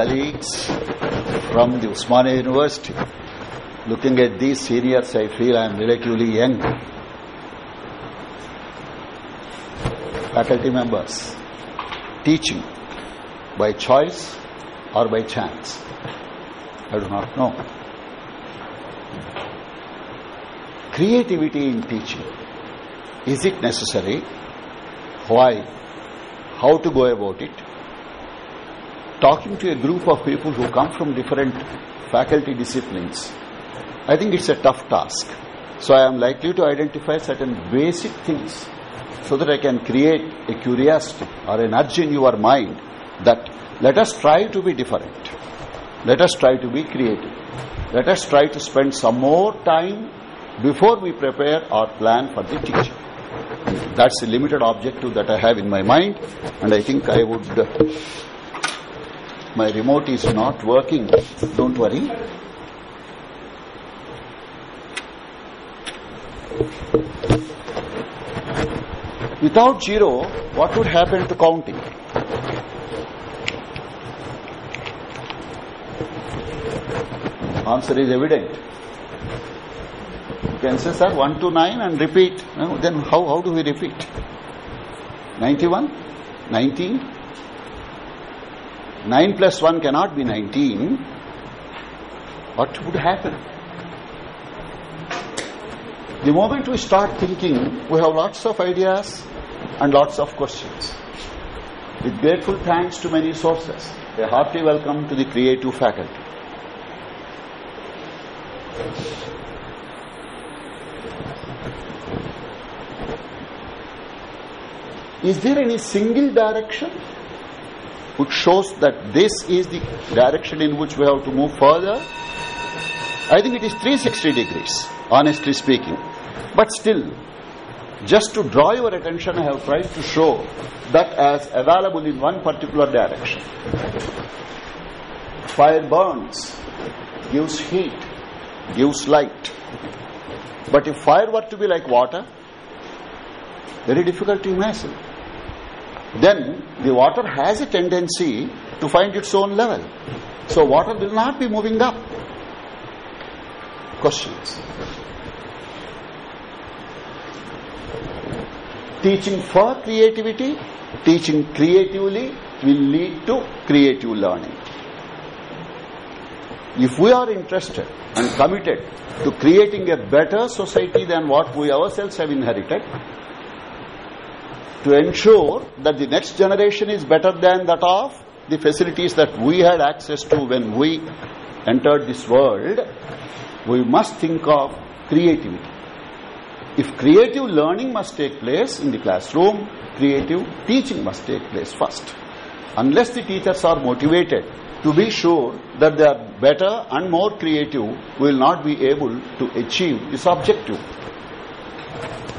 colleagues from the Usmania University. Looking at these seniors, I feel I am relatively young. Faculty members, teaching by choice or by chance? I do not know. Creativity in teaching. Is it necessary? Why? How to go about it? Talking to a group of people who come from different faculty disciplines, I think it's a tough task. So I am likely to identify certain basic things so that I can create a curiosity or an urge in your mind that let us try to be different. Let us try to be creative. Let us try to spend some more time before we prepare our plan for the teaching. That's the limited objective that I have in my mind, and I think I would. My remote is not working. Don't worry. Without zero, what would happen to counting? Answer is evident. You can say, sir, 1 to 9 and repeat. No, then how, how do we repeat? 91? 19? 9 plus 1 cannot be 19. What would happen? The moment we start thinking, we have lots of ideas and lots of questions. With grateful thanks to many sources, a hearty welcome to the creative faculty. Is there any single direction which shows that this is the direction in which we have to move further? I think it is 360 degrees, honestly speaking. But still, just to draw your attention, I have tried to show that as available in one particular direction. Fire burns, gives heat, gives light. But if fire were to be like water, very difficult to imagine then the water has a tendency to find its own level. So water will not be moving up. Questions? Teaching for creativity, teaching creatively will lead to creative learning. If we are interested and committed to creating a better society than what we ourselves have inherited, to ensure that the next generation is better than that of the facilities that we had access to when we entered this world, we must think of creativity. If creative learning must take place in the classroom, creative teaching must take place first. Unless the teachers are motivated to be sure that they are better and more creative, we will not be able to achieve this objective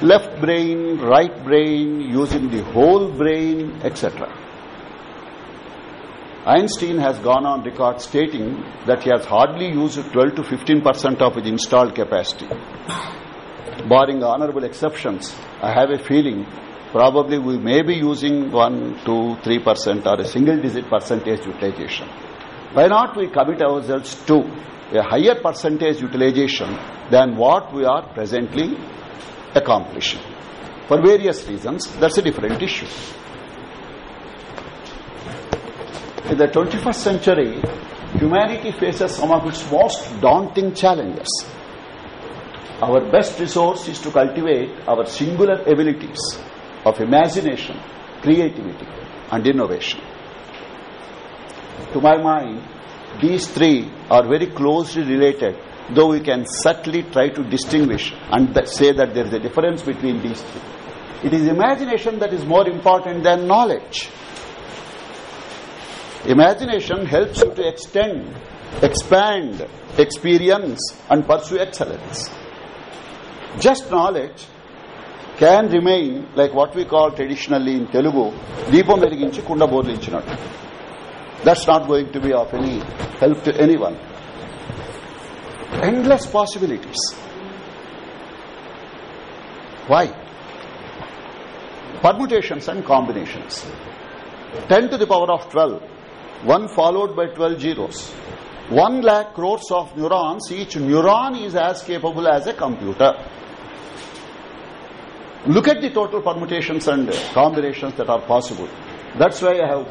left brain, right brain, using the whole brain, etc. Einstein has gone on record stating that he has hardly used 12 to 15 percent of his installed capacity. Barring honorable exceptions, I have a feeling probably we may be using 1, 2, 3 percent or a single digit percentage utilization. Why not we commit ourselves to a higher percentage utilization than what we are presently accomplishing. For various reasons, that's a different issue. In the 21st century, humanity faces some of its most daunting challenges. Our best resource is to cultivate our singular abilities of imagination, creativity, and innovation. To my mind, these three are very closely related though we can subtly try to distinguish and say that there is a difference between these three. It is imagination that is more important than knowledge. Imagination helps you to extend, expand, experience and pursue excellence just knowledge can remain like what we call traditionally in Telugu, Deepam Veliginchi Kunda Bodlinchinattu. That's not going to be of any help to anyone. Endless possibilities. Why? Permutations and combinations. 10 to the power of 12, 1 followed by 12 zeros. 1 lakh crores of neurons, each neuron is as capable as a computer. Look at the total permutations and combinations that are possible. That's why I have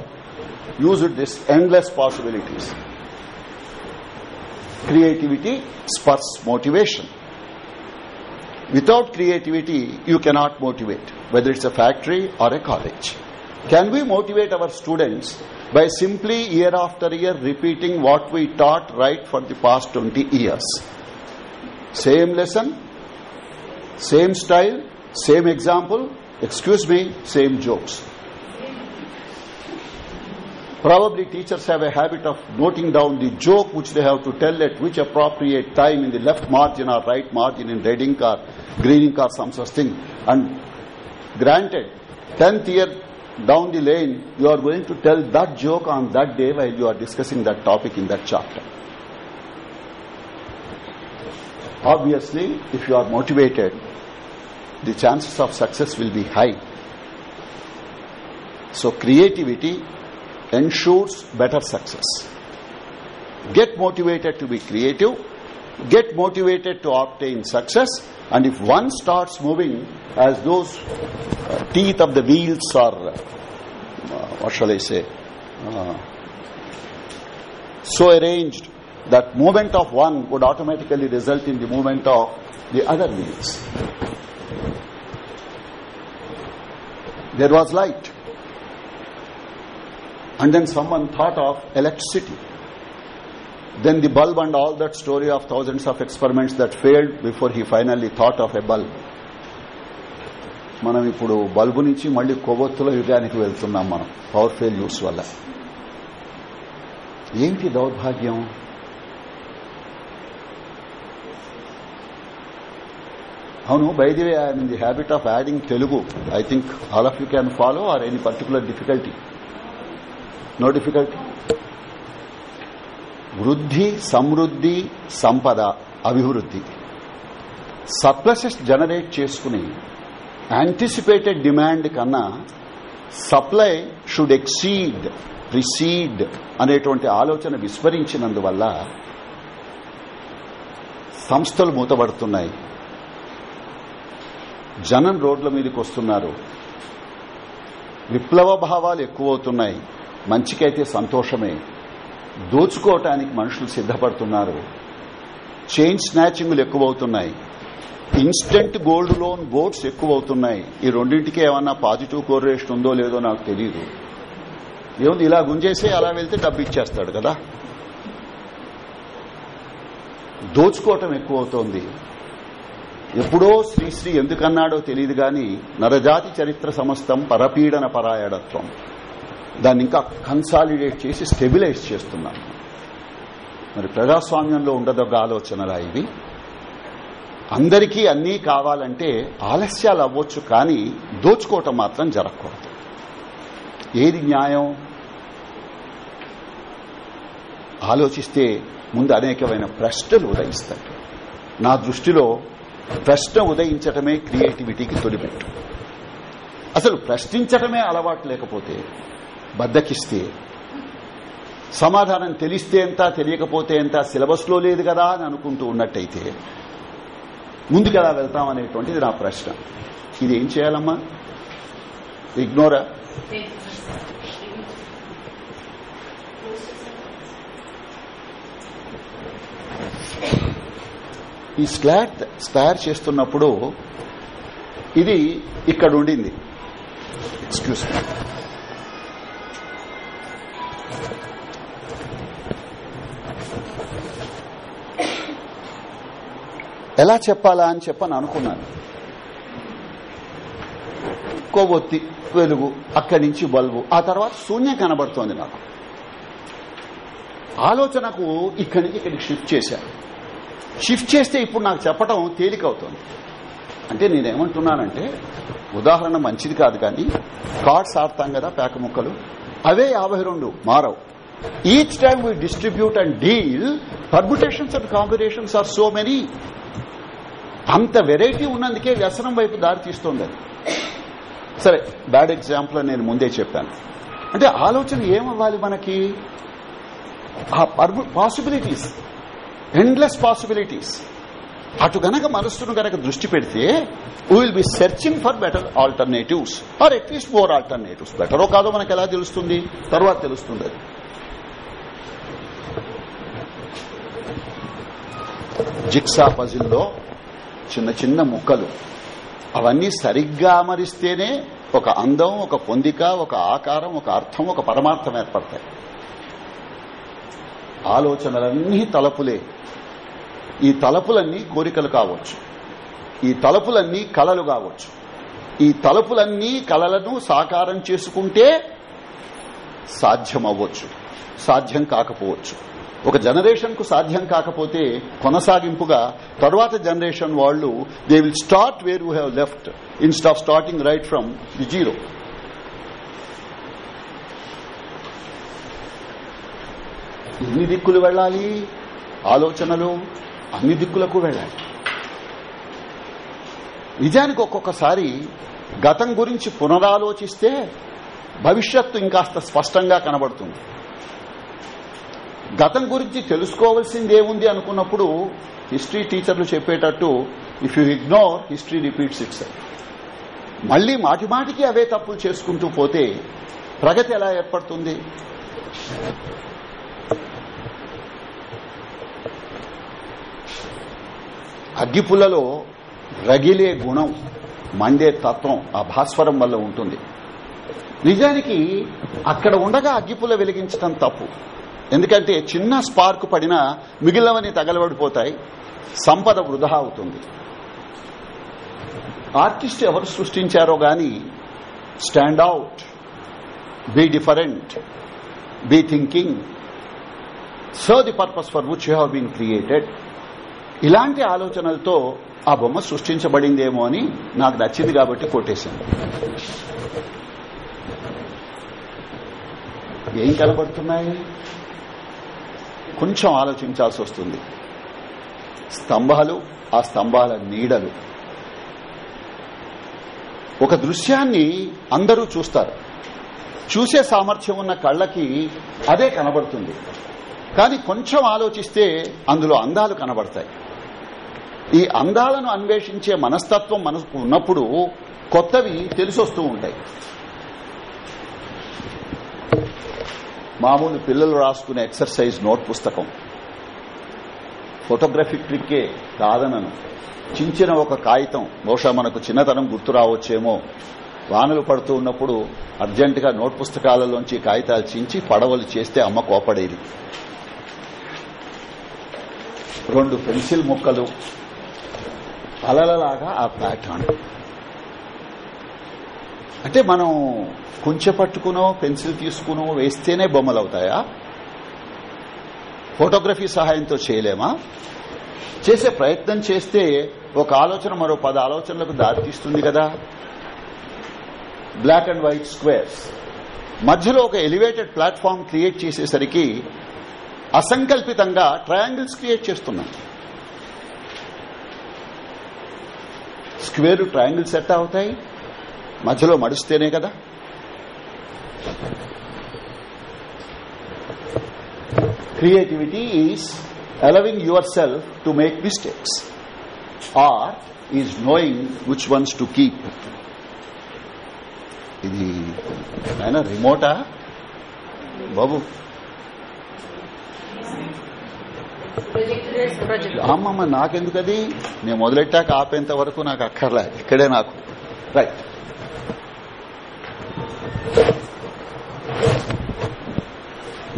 used this endless possibilities. Creativity spurs motivation. Without creativity, you cannot motivate, whether it's a factory or a college. Can we motivate our students by simply year after year repeating what we taught right for the past 20 years? Same lesson, same style, same example, excuse me, same jokes. Probably teachers have a habit of noting down the joke which they have to tell at which appropriate time in the left margin or right margin in red ink or green ink or some such thing. And granted, 10th year down the lane, you are going to tell that joke on that day while you are discussing that topic in that chapter. Obviously, if you are motivated, the chances of success will be high. So creativity ensures better success. Get motivated to be creative, get motivated to obtain success, and if one starts moving as those uh, teeth of the wheels are uh, what shall I say, uh, so arranged that movement of one would automatically result in the movement of the other wheels. There was light and then someone thought of electricity. Then the bulb and all that story of thousands of experiments that failed before he finally thought of a bulb. మనం ఇప్పుడు bulb నుంచి మళ్ళీ కొవ్వొత్తుల యుగానికి వెళ్తున్నాం మనం power fail use వల్ల. ఏంటి దౌర్భాగ్యం? అవును by I'm in the habit of adding Telugu I think all of you can follow are any particular difficulty no difficulty వృద్ధి సమృద్ధి సంపద అభివృద్ధి. సప్లసెస్ జనరేట్ చేసుకుని యాంటిసిపేటెడ్ డిమాండ్ కన్నా సప్లై షుడ్ ఎక్సీడ్ ప్రిసీడ్ అనేటువంటి ఆలోచన విస్మరించినందువల్ల సంస్థలు మూతబడుతున్నాయి జనం రోడ్ల మీదకి వస్తున్నారు. విప్లవ భావాలు ఎక్కువవుతున్నాయి. మంచికైతే సంతోషమే. దోచుకోవటానికి మనుషులు సిద్ధపడుతున్నారు. చైన్ స్నాచింగ్లు ఎక్కువవుతున్నాయి. ఇన్స్టెంట్ గోల్డ్ లోన్ బోట్స్ ఎక్కువవుతున్నాయి. ఈ రెండింటికి ఏమన్నా పాజిటివ్ కోరిలేషన్ ఉందో లేదో నాకు తెలియదు ఏముంది ఇలా గుంజేసి అలా వెళ్తే డబ్బు ఇచ్చేస్తాడు కదా? దోచుకోవటం ఎక్కువవుతోంది. ఎప్పుడో శ్రీశ్రీ ఎందుకన్నాడో తెలియదు గాని నరజాతి చరిత్ర సమస్తం పరపీడన పరాయడత్వం దాన్ని ఇంకా కన్సాలిడేట్ చేసి స్టెబిలైజ్ చేస్తున్నాం మరి ప్రజాస్వామ్యంలో ఉండదొక ఆలోచనలా ఇవి. అందరికీ అన్నీ కావాలంటే ఆలస్యాలు అవ్వచ్చు కానీ దోచుకోవటం మాత్రం జరగకూడదు. ఏది న్యాయం? ఆలోచిస్తే ముందు అనేకమైన ప్రశ్నలు ఉదయిస్తాయి. నా దృష్టిలో ప్రశ్న ఉదయించటమే క్రియేటివిటీకి తొలిపెట్టు. అసలు ప్రశ్నించటమే అలవాటు లేకపోతే బద్దకిస్తే. సమాధానం తెలిస్తే ఎంత తెలియకపోతే ఎంత సిలబస్లో లేదు కదా అని అనుకుంటూ ఉన్నట్టయితే ముందుకెలా వెళ్తాం అనేటువంటిది నా ప్రశ్న. ఇది ఏం చేయాలమ్మా? ఇగ్నోరా? ఈ స్లాట్ తయారు చేస్తున్నప్పుడు ఇది ఇక్కడ ఉండింది ఎక్స్క్యూజ్ మీ ఎలా చెప్పాలా అని చెప్పని అనుకున్నాను. కొవ్వొత్తి వెలుగు అక్కడి నుంచి బల్బు. ఆ తర్వాత శూన్యం కనబడుతోంది నాకు. ఆలోచనకు ఇక్కడి నుంచి ఇక్కడికి షిఫ్ట్ చేశాను షిఫ్ట్ చేస్తే ఇప్పుడు నాకు చెప్పడం తేలికవుతోంది. అంటే నేనేమంటున్నానంటే ఉదాహరణ మంచిది కాదు కానీ కార్డ్స్ ఆడతాం కదా పేక ముక్కలు. అవే యాభై రెండు మారవు. Each time we distribute and deal permutations and combinations are so many అంత వెరైటీ ఉన్నందుకే వ్యసనం వైపు దారి తీస్తుంది అది. సరే బ్యాడ్ ఎగ్జాంపుల్ అని నేను ముందే చెప్పాను. అంటే ఆలోచన ఏమవ్వాలి మనకి? ఆ పాసిబిలిటీస్ ఎండ్లెస్ పాసిబిలిటీస్ అటు గనక మనస్సును గనక దృష్టి పెడితే will be searching for better alternatives or at least more alternatives బెటరో కాదో మనకు ఎలా తెలుస్తుంది? తర్వాత తెలుస్తుంది. అది జిక్సా పజిల్లో చిన్న చిన్న ముక్కలు. అవన్నీ సరిగ్గా అమరిస్తేనే ఒక అందం ఒక పొందిక ఒక ఆకారం ఒక అర్థం ఒక పరమార్థం ఏర్పడతాయి. ఆలోచనలన్నీ తలపులే. ఈ తలపులన్నీ కోరికలు కావచ్చు. ఈ తలపులన్నీ కలలు కావచ్చు. ఈ తలపులన్నీ కలలను సాకారం చేసుకుంటే సాధ్యం అవ్వచ్చు సాధ్యం కాకపోవచ్చు. ఒక జనరేషన్కు సాధ్యం కాకపోతే కొనసాగింపుగా తర్వాత జనరేషన్ వాళ్ళు they will start where you have left instead of starting right from the zero. ఎన్ని దిక్కులు వెళ్ళాలి? ఆలోచనలు? అన్ని దిక్కులకు వెళ్ళాలి. నిజానికి ఒక్కొక్కసారి గతం గురించి పునరాలోచిస్తే భవిష్యత్తు ఇంకాస్త స్పష్టంగా కనబడుతుంది. గతం గురించి తెలుసుకోవాల్సింది ఏముంది అనుకున్నప్పుడు హిస్టరీ టీచర్లు చెప్పేటట్టు if you ignore history repeats its మళ్ళీ మాటిమాటికి అవే తప్పులు చేసుకుంటూ పోతే ప్రగతి ఎలా ఏర్పడుతుంది? అగ్గిపుల్లలో రగిలే గుణం మండే తత్వం ఆ భాస్వరం వల్ల ఉంటుంది. నిజానికి అక్కడ ఉండగా అగ్గిపుల్ల వెలిగించడం తప్పు. ఎందుకంటే చిన్న స్పార్క్ పడినా మిగిలినవన్నీ తగలబడిపోతాయి సంపద వృధా అవుతుంది. ఆర్టిస్ట్ ఎవరు సృష్టించారో గాని stand out be different be thinking sir the purpose for which you been created. ఇలాంటి ఆలోచనలతో ఆ బొమ్మ సృష్టించబడిందేమో అని నాకు నచ్చింది కాబట్టి కొట్టేశాను. ఏం కనబడుతున్నాయి? కొంచెం ఆలోచించాల్సి వస్తుంది. స్తంభాలు ఆ స్తంభాల నీడలు. ఒక దృశ్యాన్ని అందరూ చూస్తారు. చూసే సామర్థ్యం ఉన్న కళ్ళకి అదే కనబడుతుంది. కానీ కొంచెం ఆలోచిస్తే అందులో అందాలు కనబడతాయి. ఈ అందాలను అన్వేషించే మనస్తత్వం మనకు ఉన్నప్పుడు కొత్తవి తెలిసొస్తూ ఉంటాయి. మామూలు పిల్లలు రాసుకునే ఎక్సర్సైజ్ నోట్ పుస్తకం. ఫోటోగ్రఫిక్ ట్రిక్కే కాదనను. చించిన ఒక కాగితం బహుశా మనకు చిన్నతనం గుర్తు రావచ్చేమో. వానలు పడుతూ ఉన్నప్పుడు అర్జెంటుగా నోట్ పుస్తకాలలోంచి కాగితాలు చించి పడవలు చేస్తే అమ్మ కోపడేది. రెండు పెన్సిల్ ముక్కలు అలలలాగా ఆ ప్యాటర్న్ అంటే మనం కుంచె పట్టుకునో పెన్సిల్ తీసుకునో వేస్తేనే బొమ్మలు అవుతాయా ఫోటోగ్రఫీ సహాయంతో చేయలేమా? చేసే ప్రయత్నం చేస్తే ఒక ఆలోచన మరో పద ఆలోచనలకు దారితీస్తుంది కదా. బ్లాక్ అండ్ వైట్ స్క్వేర్స్ మధ్యలో ఒక ఎలివేటెడ్ ప్లాట్ఫామ్ క్రియేట్ చేసేసరికి అసంకల్పితంగా ట్రయాంగిల్స్ క్రియేట్ చేస్తున్నాం స్క్వేర్ ట్రయాంగిల్ సెట్ అవుతాయి. మధ్యలో మడిస్తేనే కదా. Creativity is allowing yourself to make mistakes or is knowing which ones to keep ఇది ఆయన రిమోటా బాబు. అమ్మమ్మ నాకెందుకు అది నేను మొదలెట్టాక ఆపేంత వరకు నాకు అక్కర్లే. ఇక్కడే నాకు. రైట్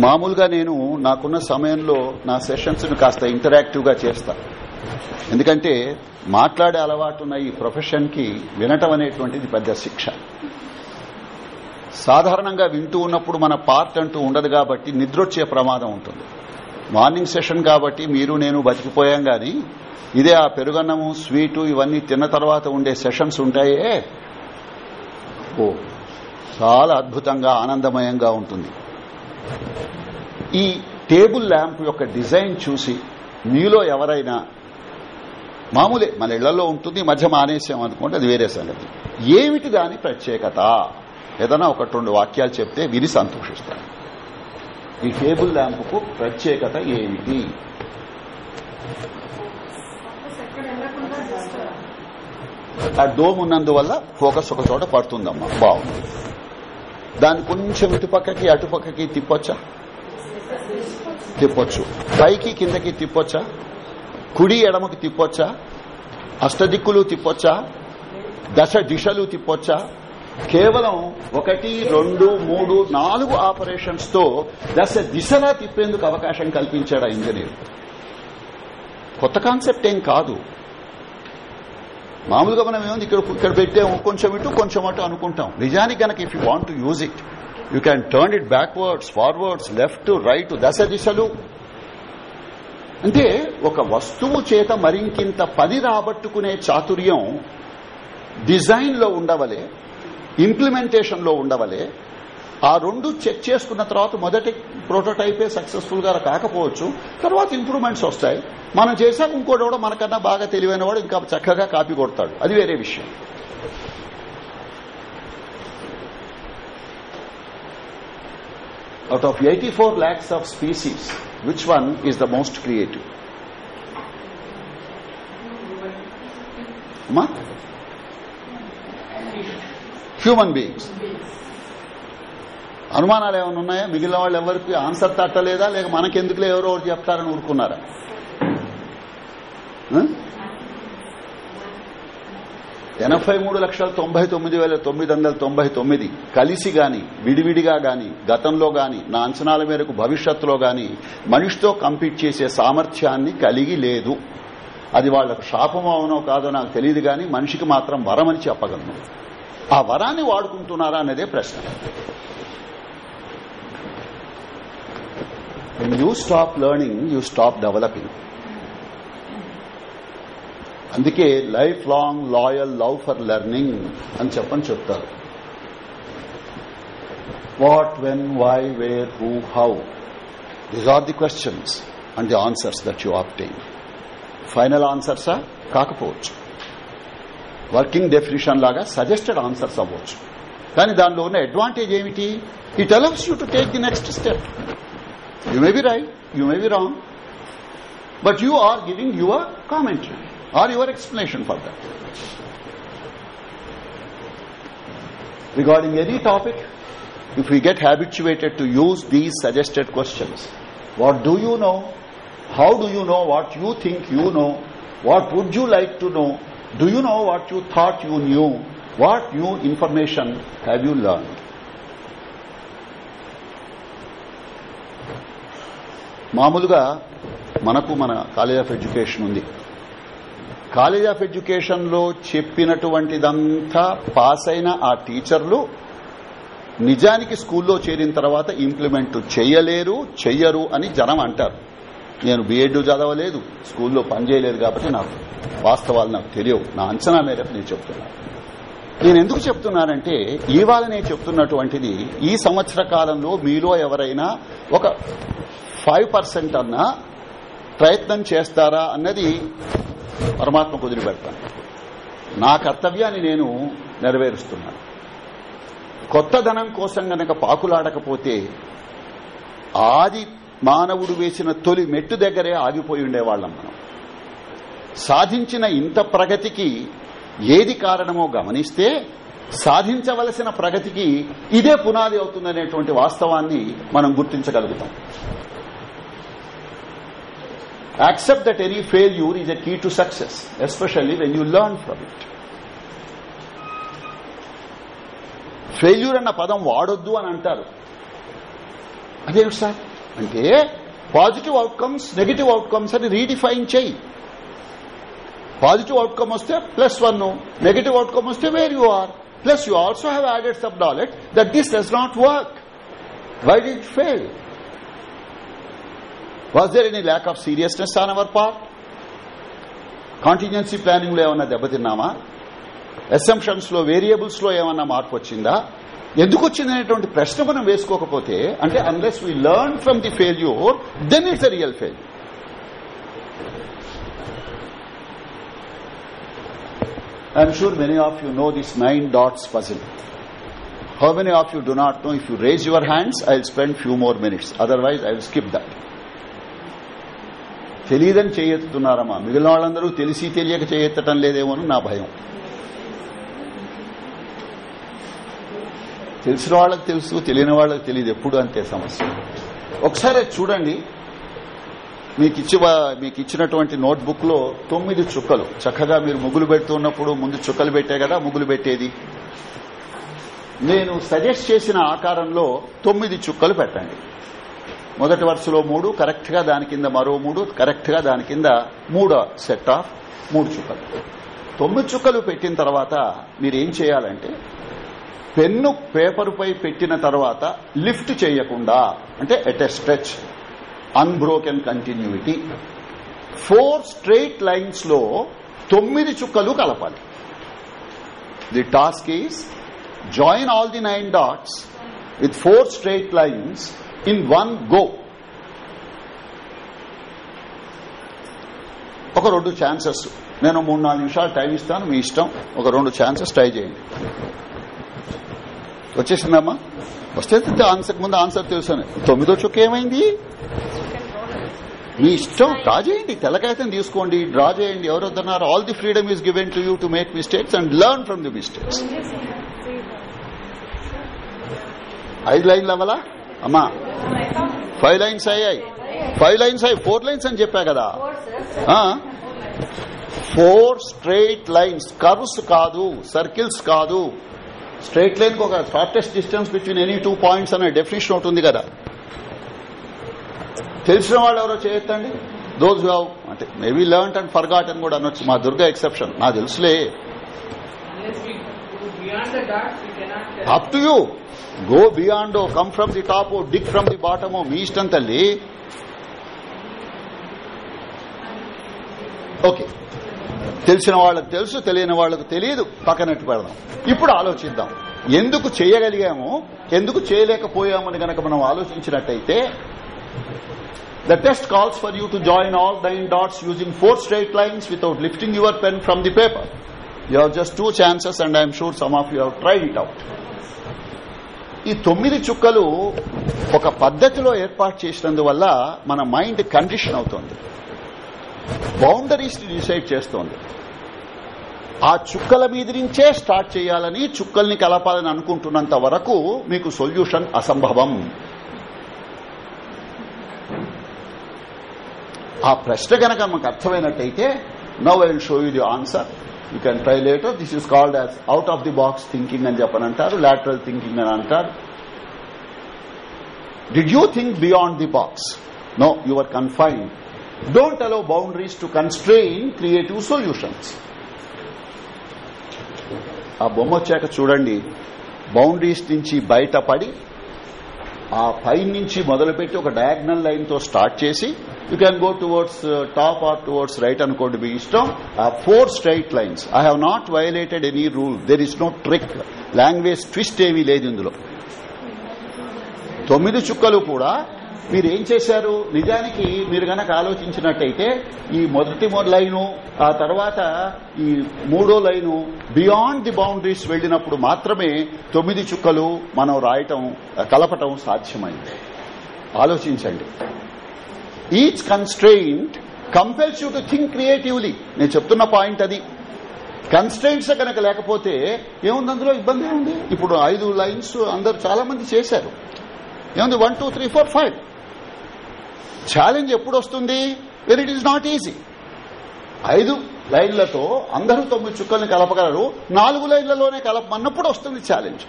మామూలుగా నేను నాకున్న సమయంలో నా సెషన్స్ను కాస్త ఇంటరాక్టివ్గా చేస్తా. ఎందుకంటే మాట్లాడే అలవాటున్న ఈ ప్రొఫెషన్కి వినటం అనేటువంటిది పెద్ద శిక్ష. సాధారణంగా వింటూ ఉన్నప్పుడు మన పార్ట్ అంటూ ఉండదు కాబట్టి నిద్రొచ్చే ప్రమాదం ఉంటుంది. మార్నింగ్ సెషన్ కాబట్టి మీరు నేను బతికిపోయాం గాని ఇదే ఆ పెరుగన్నము స్వీటు ఇవన్నీ తిన్న తర్వాత ఉండే సెషన్స్ ఉంటాయే? ఓ చాలా అద్భుతంగా ఆనందమయంగా ఉంటుంది. ఈ టేబుల్ ల్యాంప్ యొక్క డిజైన్ చూసి మీలో ఎవరైనా మామూలే మన ఇళ్ళలో ఉంటుంది మధ్య మానేసాం అనుకోండి అది వేరే సంగతి. ఏమిటి దాని ప్రత్యేకత? ఏదైనా ఒకటి రెండు వాక్యాలు చెప్తే విని సంతోషిస్తాను ఈ టేబుల్ ల్యాంప్కు ప్రత్యేకత ఏమిటి? ఆ డోమ్ ఉన్నందువల్ల ఫోకస్ ఒక చోట పడుతుందమ్మా. బాగుంది. దాన్ని కొంచెం ఇటుపక్కకి అటుపక్కకి తిప్పొచ్చా? తిప్పొచ్చు. పైకి కిందకి తిప్పొచ్చా? కుడి ఎడమకి తిప్పొచ్చా? అష్టదిక్కులు తిప్పొచ్చా? దశ దిశలు తిప్పొచ్చా? కేవలం ఒకటి రెండు మూడు నాలుగు ఆపరేషన్స్తో దశ దిశలా తిప్పేందుకు అవకాశం కల్పించాడు ఆ ఇంజనీర్. కొత్త కాన్సెప్ట్ ఏం కాదు. మామూలుగా మనం ఏముంది ఇక్కడ ఇక్కడ పెట్టాము కొంచెం ఇటు కొంచెం అటు అనుకుంటాం. నిజానికి కనుక if you want to use it you can turn it backwards forwards left right దశ దిశలు. అంటే ఒక వస్తువు చేత మరింకింత పని రాబట్టుకునే చాతుర్యం డిజైన్లో ఉండవలే. ఇంప్లిమెంటేషన్లో ఉండవలే. ఆ రెండు చెక్ చేసుకున్న తర్వాత మొదటి ప్రోటోటైపే సక్సెస్ఫుల్గా కాకపోవచ్చు. తర్వాత ఇంప్రూవ్మెంట్స్ వస్తాయి. మనం చేశాక ఇంకోటి కూడా మనకన్నా బాగా తెలివైన వాడు ఇంకా చక్కగా కాపీ కొడతాడు. అది వేరే విషయం. Out of 84 lakhs of species, which one is the most creative? Ma? Human beings. అనుమానాలు ఏమైనా ఉన్నాయా? మిగిలిన వాళ్ళు ఎవరికి ఆన్సర్ తట్టలేదా? లేక మనకెందుకులే ఎవరో ఒకటి చెప్తారని ఊరుకున్నారా? ఎనభై మూడు లక్షల తొంభై తొమ్మిది వేల తొమ్మిది వందల తొంభై తొమ్మిది కలిసి గాని విడివిడిగా గాని గతంలో గాని నా అంచనాల మేరకు భవిష్యత్తులో గాని మనిషితో కంపీట్ చేసే సామర్థ్యాన్ని కలిగి లేదు. అది వాళ్ళకు శాపం అవునో కాదో నాకు తెలియదు గాని మనిషికి మాత్రం వరమని చెప్పగలను. ఆ వరాన్ని వాడుకుంటున్నారా అనేదే ప్రశ్న. You stop learning you stop developing అందుకే life long loyal love for learning అని చెప్పని చెప్తారు. What when why where who how these are the questions and the answers that you obtain final ఆన్సర్సా కాకపోవచ్చు. వర్కింగ్ డెఫినేషన్ లాగా suggested answers అవ్వచ్చు కానీ దానిలో ఉన్న అడ్వాంటేజ్ ఏమిటి it allows you to take the next step you may be right you may be wrong but you are giving your commentary or your explanation for that. Regarding any topic, if we get habituated to use these suggested questions, what do you know? How do you know what you think you know? What would you like to know? Do you know what you thought you knew? What new information have you learned? మామూలుగా మనకు మన college of education ఉంది college of ఎడ్యుకేషన్లో చెప్పినటువంటిదంతా pass అయిన ఆ టీచర్లు నిజానికి స్కూల్లో చేరిన తర్వాత ఇంప్లిమెంట్ చెయ్యలేరు చెయ్యరు అని జనం అంటారు నేను బీఎడ్ చదవలేదు స్కూల్లో పనిచేయలేదు కాబట్టి నాకు వాస్తవాలు నాకు తెలియవు. నా అంచనా మేరకు నేను చెప్తున్నాను నేను ఎందుకు చెప్తున్నానంటే ఇవాళ నేను చెప్తున్నటువంటిది ఈ సంవత్సర కాలంలో మీలో ఎవరైనా ఒక ఫైవ్ పర్సెంట్ అన్నా ప్రయత్నం చేస్తారా అన్నది పరమాత్మ కుదిరిపెడతాను నా కర్తవ్యాన్ని నేను నెరవేరుస్తున్నాను. కొత్త ధనం కోసం గనక పాకులాడకపోతే ఆది మానవుడు వేసిన తొలి మెట్టు దగ్గరే ఆగిపోయి ఉండేవాళ్ళం మనం. సాధించిన ఇంత ప్రగతికి ఏది కారణమో గమనిస్తే సాధించవలసిన ప్రగతికి ఇదే పునాది అవుతుందనేటువంటి వాస్తవాన్ని మనం గుర్తించగలుగుతాం. Accept that any failure is a key to success especially when you learn from it failure అన్న పదం వాడొద్దు అని అంటారు. అదేమిటి సార్? అంటే పాజిటివ్ అవుట్కమ్స్ నెగిటివ్ అవుట్కమ్స్ అని రీడిఫైన్ చేయి. పాజిటివ్ అవుట్కమ్ వస్తే ప్లస్ వన్ నెగిటివ్ అవుట్కమ్ వస్తే where you are plus you also have added sub knowledge that this does not work why did fail was there any lack of seriousness on our part contingency ప్లానింగ్లో ఏమన్నా దెబ్బతిన్నామా? అసెంప్షన్స్లో వేరియబుల్స్లో ఏమన్నా మార్పు వచ్చిందా ఎందుకు వచ్చిందనేటువంటి ప్రశ్న మనం వేసుకోకపోతే అంటే unless we learn from the failure then it's a real failure I'm sure many of you know this nine dots puzzle. How many of you do not know? If you raise your hands, I'll spend few more minutes. Otherwise, I'll skip that. తెలియదని చేయెత్తుతున్నారమ్మా మిగిలిన వాళ్ళందరూ తెలిసి తెలియక చేయెత్తటం లేదేమో నా భయం తెలిసిన వాళ్ళకి తెలుసు తెలియని వాళ్ళకి తెలియదు ఎప్పుడు అంతే సమస్య. ఒకసారి చూడండి. మీకు ఇచ్చి మీకు ఇచ్చినటువంటి నోట్బుక్లో తొమ్మిది చుక్కలు. చక్కగా మీరు ముగ్గులు పెడుతున్నప్పుడు ముందు చుక్కలు పెట్టే కదా ముగ్గులు పెట్టేది. నేను సజెస్ట్ చేసిన ఆకారంలో తొమ్మిది చుక్కలు పెట్టండి. మొదటి వరుసలో మూడు కరెక్ట్గా దాని కింద మరో మూడు కరెక్ట్గా దాని కింద మూడో సెట్ ఆఫ్ మూడు చుక్కలు. తొమ్మిది చుక్కలు పెట్టిన తర్వాత మీరు ఏం చేయాలంటే పెన్ను పేపర్పై పెట్టిన తర్వాత లిఫ్ట్ చేయకుండా అంటే at a stretch unbroken continuity four straight లైన్స్లో తొమ్మిది చుక్కలు కలపాలి. The task is join all the nine dots with four straight lines in one go ఒక రెండు ఛాన్సెస్ నేను మూడు నాలుగు నిమిషాలు టైం ఇస్తాను మీ ఇష్టం. ఒక రెండు ఛాన్సెస్ ట్రై చేయండి. వచ్చేసిందమ్మా. వస్తే ఆన్సర్ ముందు ఆన్సర్ తెలుసు తొమ్మిదో చుక్క ఏమైంది? మీ ఇష్టం డ్రా చేయండి. తెల్లకాయతం తీసుకోండి డ్రా చేయండి. ఎవరొద్దన్నారు all the freedom is given to you to make mistakes and learn from the mistakes ఐదు లైన్లు అవ్వాలా? అమ్మా. ఫైవ్ లైన్స్ అయ్యాయి. ఫైవ్ లైన్స్ అయ్యి ఫోర్ లైన్స్ అని చెప్పా కదా. Four straight lines. కర్వ్స్ కాదు సర్కిల్స్ కాదు. స్ట్రైట్ లైన్కు ఒక shortest distance between any two points అనే డెఫినేషన్ ఒకటి ఉంది కదా. తెలిసిన వాళ్ళు ఎవరో చేయొద్దండి దోస్ హావ్ అంటే మేబీ లెర్న్ అండ్ ఫర్గాట్ అని కూడా అనొచ్చు. మా దుర్గా ఎక్సెప్షన్ నాకు తెలుసులే. Up to you go beyond come from the top or dig from the bottom మీ ఇష్టం తల్లి. ఓకే తెలిసిన వాళ్ళకు తెలుసు తెలియని వాళ్ళకు తెలియదు. పక్కనట్టు పెడదాం. ఇప్పుడు ఆలోచిద్దాం. ఎందుకు చేయగలిగాము? ఎందుకు చేయలేకపోయామని గనక మనం ఆలోచించినట్టయితే the test calls for you to join all the nine dots using four straight lines without lifting your pen from the paper you uh just two chances and I'm sure some of you uh tried it out ఈ తొమ్మిది చుక్కలు ఒక పద్ధతిలో ఏర్పాటు చేసినందువల్ల మన mind condition అవుతుంది. Boundaries decide చేస్తోంది. ఆ చుక్కల మీద నుంచే స్టార్ట్ చేయాలని చుక్కల్ని కలపాలని అనుకుంటున్నంత వరకు మీకు సొల్యూషన్ అసంభవం. ఆ ప్రశ్న కనుక మాకు అర్థమైనట్టయితే now I will show you the answer. You can try later. This is called as out of the box thinking అని చెప్పని అంటారు లాటరల్ థింకింగ్ అని అంటారు. Did you think beyond the box? No you are confined. Don't allow boundaries to constrain creative solutions ఆ బొమ్మ వచ్చాక చూడండి. Boundaries నుంచి బయటపడి ఆ పై నుంచి మొదలుపెట్టి ఒక డయాగ్నల్ లైన్తో స్టార్ట్ చేసి you can go towards top or towards right అనుకోండి మీ ఇష్టం. ఆ four straight lines I have not violated any rule there is no trick language twist ఏమీ లేదు ఇందులో. తొమ్మిది చుక్కలు కూడా మీరు ఏం చేశారు? నిజానికి మీరు గనక ఆలోచించినట్టయితే ఈ మొదటి లైను ఆ తర్వాత ఈ మూడో లైను బియాండ్ ది బౌండరీస్ వెళ్ళినప్పుడు మాత్రమే తొమ్మిది చుక్కలు మనం రాయటం కలపటం సాధ్యమైంది. ఆలోచించండి. Each constraint compels you to think creatively నేను చెప్తున్న పాయింట్ అది. కన్స్ట్రెయింట్స్ కనుక లేకపోతే ఏముంది అందులో? ఇబ్బంది ఏముంది? ఇప్పుడు ఐదు లైన్స్ అందరు చాలా మంది చేశారు. ఏముంది? One two three four five challenge ఎప్పుడు వస్తుంది when it is not easy ఐదు లైన్లతో అందరూ తొమ్మిది చుక్కల్ని కలపగలరు. నాలుగు లైన్లలోనే కలపమన్నప్పుడు వస్తుంది ఛాలెంజ్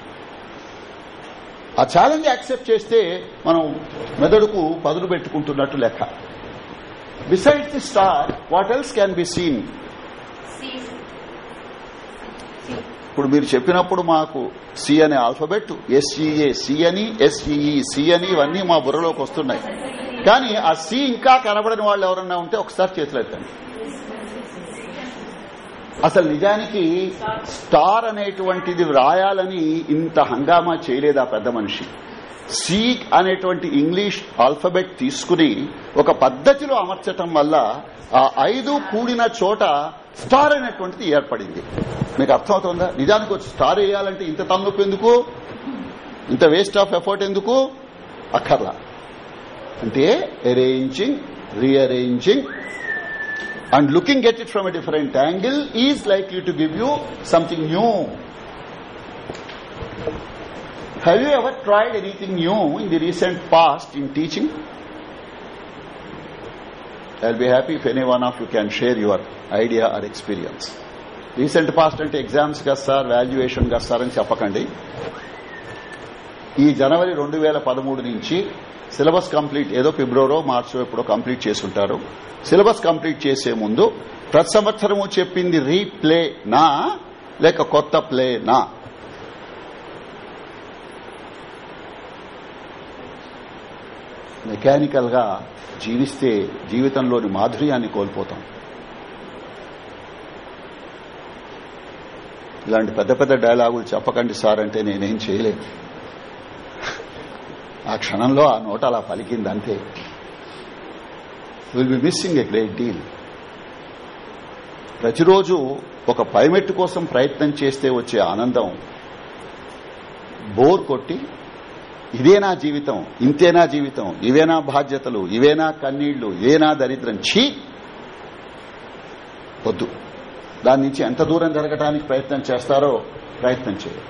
ఆ ఛాలెంజ్ యాక్సెప్ట్ చేస్తే మనం మెదడుకు పదును పెట్టుకుంటున్నట్టు లెక్క. Beside the star what else can be seen ఇప్పుడు మీరు చెప్పినప్పుడు మాకు సి అనే alphabet S E A C అని ఎస్ఈఈ సి అని ఇవన్నీ మా బుర్రలోకి వస్తున్నాయి. కానీ ఆ సి ఇంకా కనబడని వాళ్ళు ఎవరన్నా ఉంటే ఒకసారి చేతులు ఎత్తండి. అసలు నిజానికి స్టార్ అనేటువంటిది వ్రాయాలని ఇంత హంగామా చేయలేదు ఆ పెద్ద మనిషి? సి అనేటువంటి ఇంగ్లీష్ ఆల్ఫబెట్ తీసుకుని ఒక పద్ధతిలో అమర్చటం వల్ల ఆ ఐదు కూడిన చోట స్టార్ అనేటువంటిది ఏర్పడింది. మీకు అర్థమవుతుందా? నిజానికి వచ్చి స్టార్ వేయాలంటే ఇంత తలనొప్పి ఎందుకు? ఇంత వేస్ట్ ఆఫ్ ఎఫర్ట్ ఎందుకు? అక్కర్లా. అంటే arranging rearranging and looking at it from a different angle is likely to give you something new Have you ever tried anything new in the recent past in teaching? I'll be happy if any one of you can share your idea or experience. Recent past అంటే ఎగ్జామ్స్గా sir వాల్యుయేషన్గా sir అని చెప్పకండి ఈ జనవరి రెండు వేల పదమూడు నుంచి syllabus complete ఏదో ఫిబ్రవరో మార్చో ఎప్పుడో కంప్లీట్ చేసుంటారు సిలబస్ కంప్లీట్ చేసే ముందు ప్రతి సంవత్సరము చెప్పింది రీప్లే నా లేక కొత్త ప్లే నా మెకానికల్గా జీవిస్తే జీవితంలోని మాధుర్యాన్ని కోల్పోతాం. ఇలాంటి పెద్ద పెద్ద డైలాగులు చెప్పకండి సార్ అంటే నేనేం చేయలేదు. ఆ క్షణంలో ఆ నోట అలా పలికింది అంతే. Will be missing a great deal ప్రతిరోజు ఒక పైమెట్టు కోసం ప్రయత్నం చేస్తే వచ్చే ఆనందం బోర్ కొట్టి ఇదేనా జీవితం ఇంతేనా జీవితం ఇవేనా బాధ్యతలు ఇవేనా కన్నీళ్ళు ఇవేనా దరిద్రం. ఛీ! వద్దు. దాని నుంచి ఎంత దూరం జరగడానికి ప్రయత్నం చేస్తారో ప్రయత్నం చేయాలి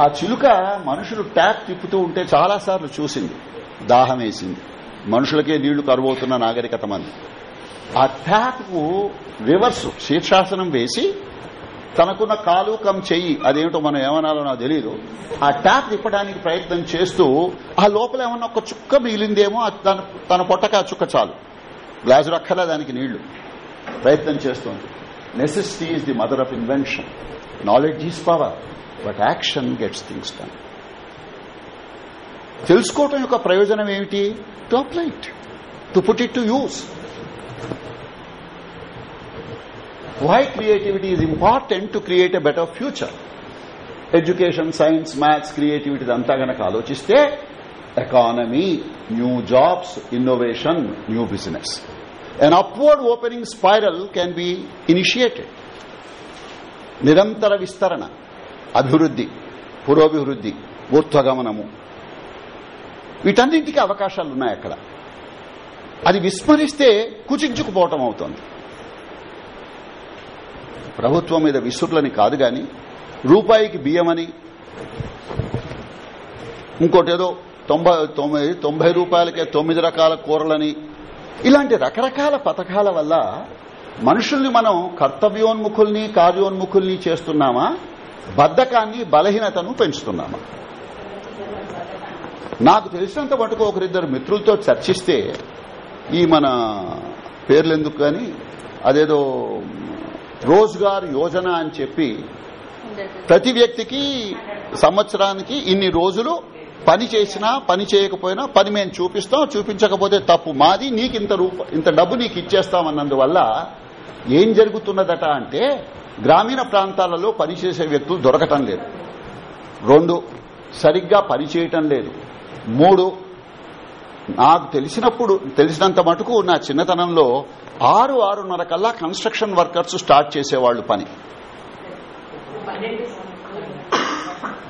ఆ చిలుక మనుషులు ట్యాప్ తిప్పుతూ ఉంటే చాలాసార్లు చూసింది. దాహం వేసింది మనుషులకే నీళ్ళు కరువవుతున్న నాగరికత మంది. ఆ ట్యాప్కు రివర్స్ శీర్షాసనం వేసి తనకున్న కాలు కం చెయ్యి. అదేమిటో మనం ఏమనాలో నాకు తెలియదు ఆ ట్యాప్ తిప్పడానికి ప్రయత్నం చేస్తూ ఆ లోపల ఏమన్నా ఒక చుక్క మిగిలిందేమో తన తన పొట్టక ఆ చుక్క చాలు. గ్లాసు రక్కలా దానికి నీళ్ళు. ప్రయత్నం చేస్తుంది. Necessity is the mother of invention knowledge is power but action gets things done తెలుసుకోవటం యొక్క ప్రయోజనం ఏమిటి? To apply it to put it to use why creativity is important to create a better future education science maths creativity అంతా గనక ఆలోచిస్తే economy new jobs innovation new business an upward opening spiral can be initiated. నిరంతర విస్తరణ అభివృద్ది పురోభివృద్ది ఊర్ధ్వగమనము. వీటన్నింటికి అవకాశాలున్నాయి అక్కడ. అది విస్మరిస్తే కుచించుకుపోవటం అవుతుంది. ప్రభుత్వం మీద విసురులని కాదు గాని రూపాయికి బియ్యమని ఇంకోటేదో తొంభై తొంభై తొంభై రూపాయలకే తొమ్మిది రకాల కూరలని ఇలాంటి రకరకాల పథకాల వల్ల మనుషుల్ని మనం కర్తవ్యోన్ముఖుల్ని కార్యోన్ముఖుల్ని చేస్తున్నామా? బద్దకాన్ని బలహీనతను పెంచుతున్నామా? నాకు తెలిసినంత మటుకు ఒకరిద్దరు మిత్రులతో చర్చిస్తే ఈ మన పేర్లు ఎందుకు కానీ అదేదో రోజ్గార్ యోజన అని చెప్పి ప్రతి వ్యక్తికి సంవత్సరానికి ఇన్ని రోజులు పని చేసినా పని చేయకపోయినా పని మేము చూపిస్తాం చూపించకపోతే తప్పు. మాది నీకు ఇంత రూప ఇంత డబ్బు నీకు ఇచ్చేస్తామన్నందువల్ల ఏం జరుగుతున్నదట అంటే గ్రామీణ ప్రాంతాలలో పనిచేసే వ్యక్తులు దొరకటం లేదు. రెండు సరిగ్గా పని చేయటం లేదు. మూడు నాకు తెలిసినప్పుడు తెలిసినంత మటుకు నా చిన్నతనంలో ఆరు ఆరున్నర కల్లా కన్స్ట్రక్షన్ వర్కర్స్ స్టార్ట్ చేసేవాళ్ళు పని.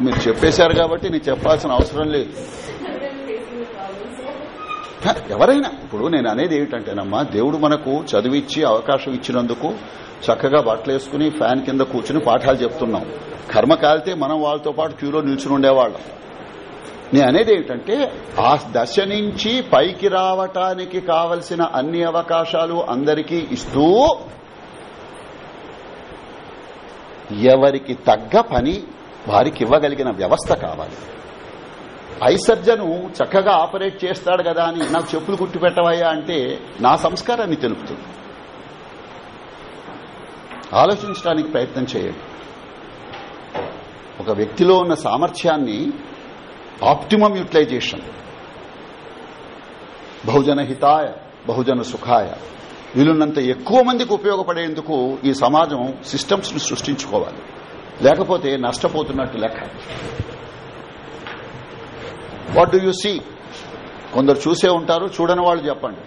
మీరు చెప్పేశారు కాబట్టి నీకు చెప్పాల్సిన అవసరం లేదు. ఎవరైనా ఇప్పుడు నేను అనేది ఏమిటంటేనమ్మా దేవుడు మనకు చదివిచ్చి అవకాశం ఇచ్చినందుకు చక్కగా బట్టలు వేసుకుని ఫ్యాన్ కింద కూర్చుని పాఠాలు చెప్తున్నాం. కర్మ కాలితే మనం వాళ్ళతో పాటు క్యూలో నిల్చుని ఉండేవాళ్ళం. నేను అనేది ఏమిటంటే ఆ దశ నుంచి పైకి రావటానికి కావలసిన అన్ని అవకాశాలు అందరికీ ఇస్తూ ఎవరికి తగ్గ పని వారికి ఇవ్వగలిగిన వ్యవస్థ కావాలి. ఐ సర్జను చక్కగా ఆపరేట్ చేస్తాడు కదా అని నాకు చెప్పులు కుట్టి పెట్టవయ్యా అంటే నా సంస్కారాన్ని తెలుపుతుంది. ఆలోచించడానికి ప్రయత్నం చేయండి. ఒక వ్యక్తిలో ఉన్న సామర్థ్యాన్ని ఆప్టిమం యూటిలైజేషన్ బహుజన హితాయ బహుజన సుఖాయ వీలున్నంత ఎక్కువ మందికి ఉపయోగపడేందుకు ఈ సమాజం సిస్టమ్స్ను సృష్టించుకోవాలి. లేకపోతే నష్టపోతున్నట్టు లెక్క. వాట్ డూ యూ సీ కొందరు చూసే ఉంటారు చూడని వాళ్ళు చెప్పండి.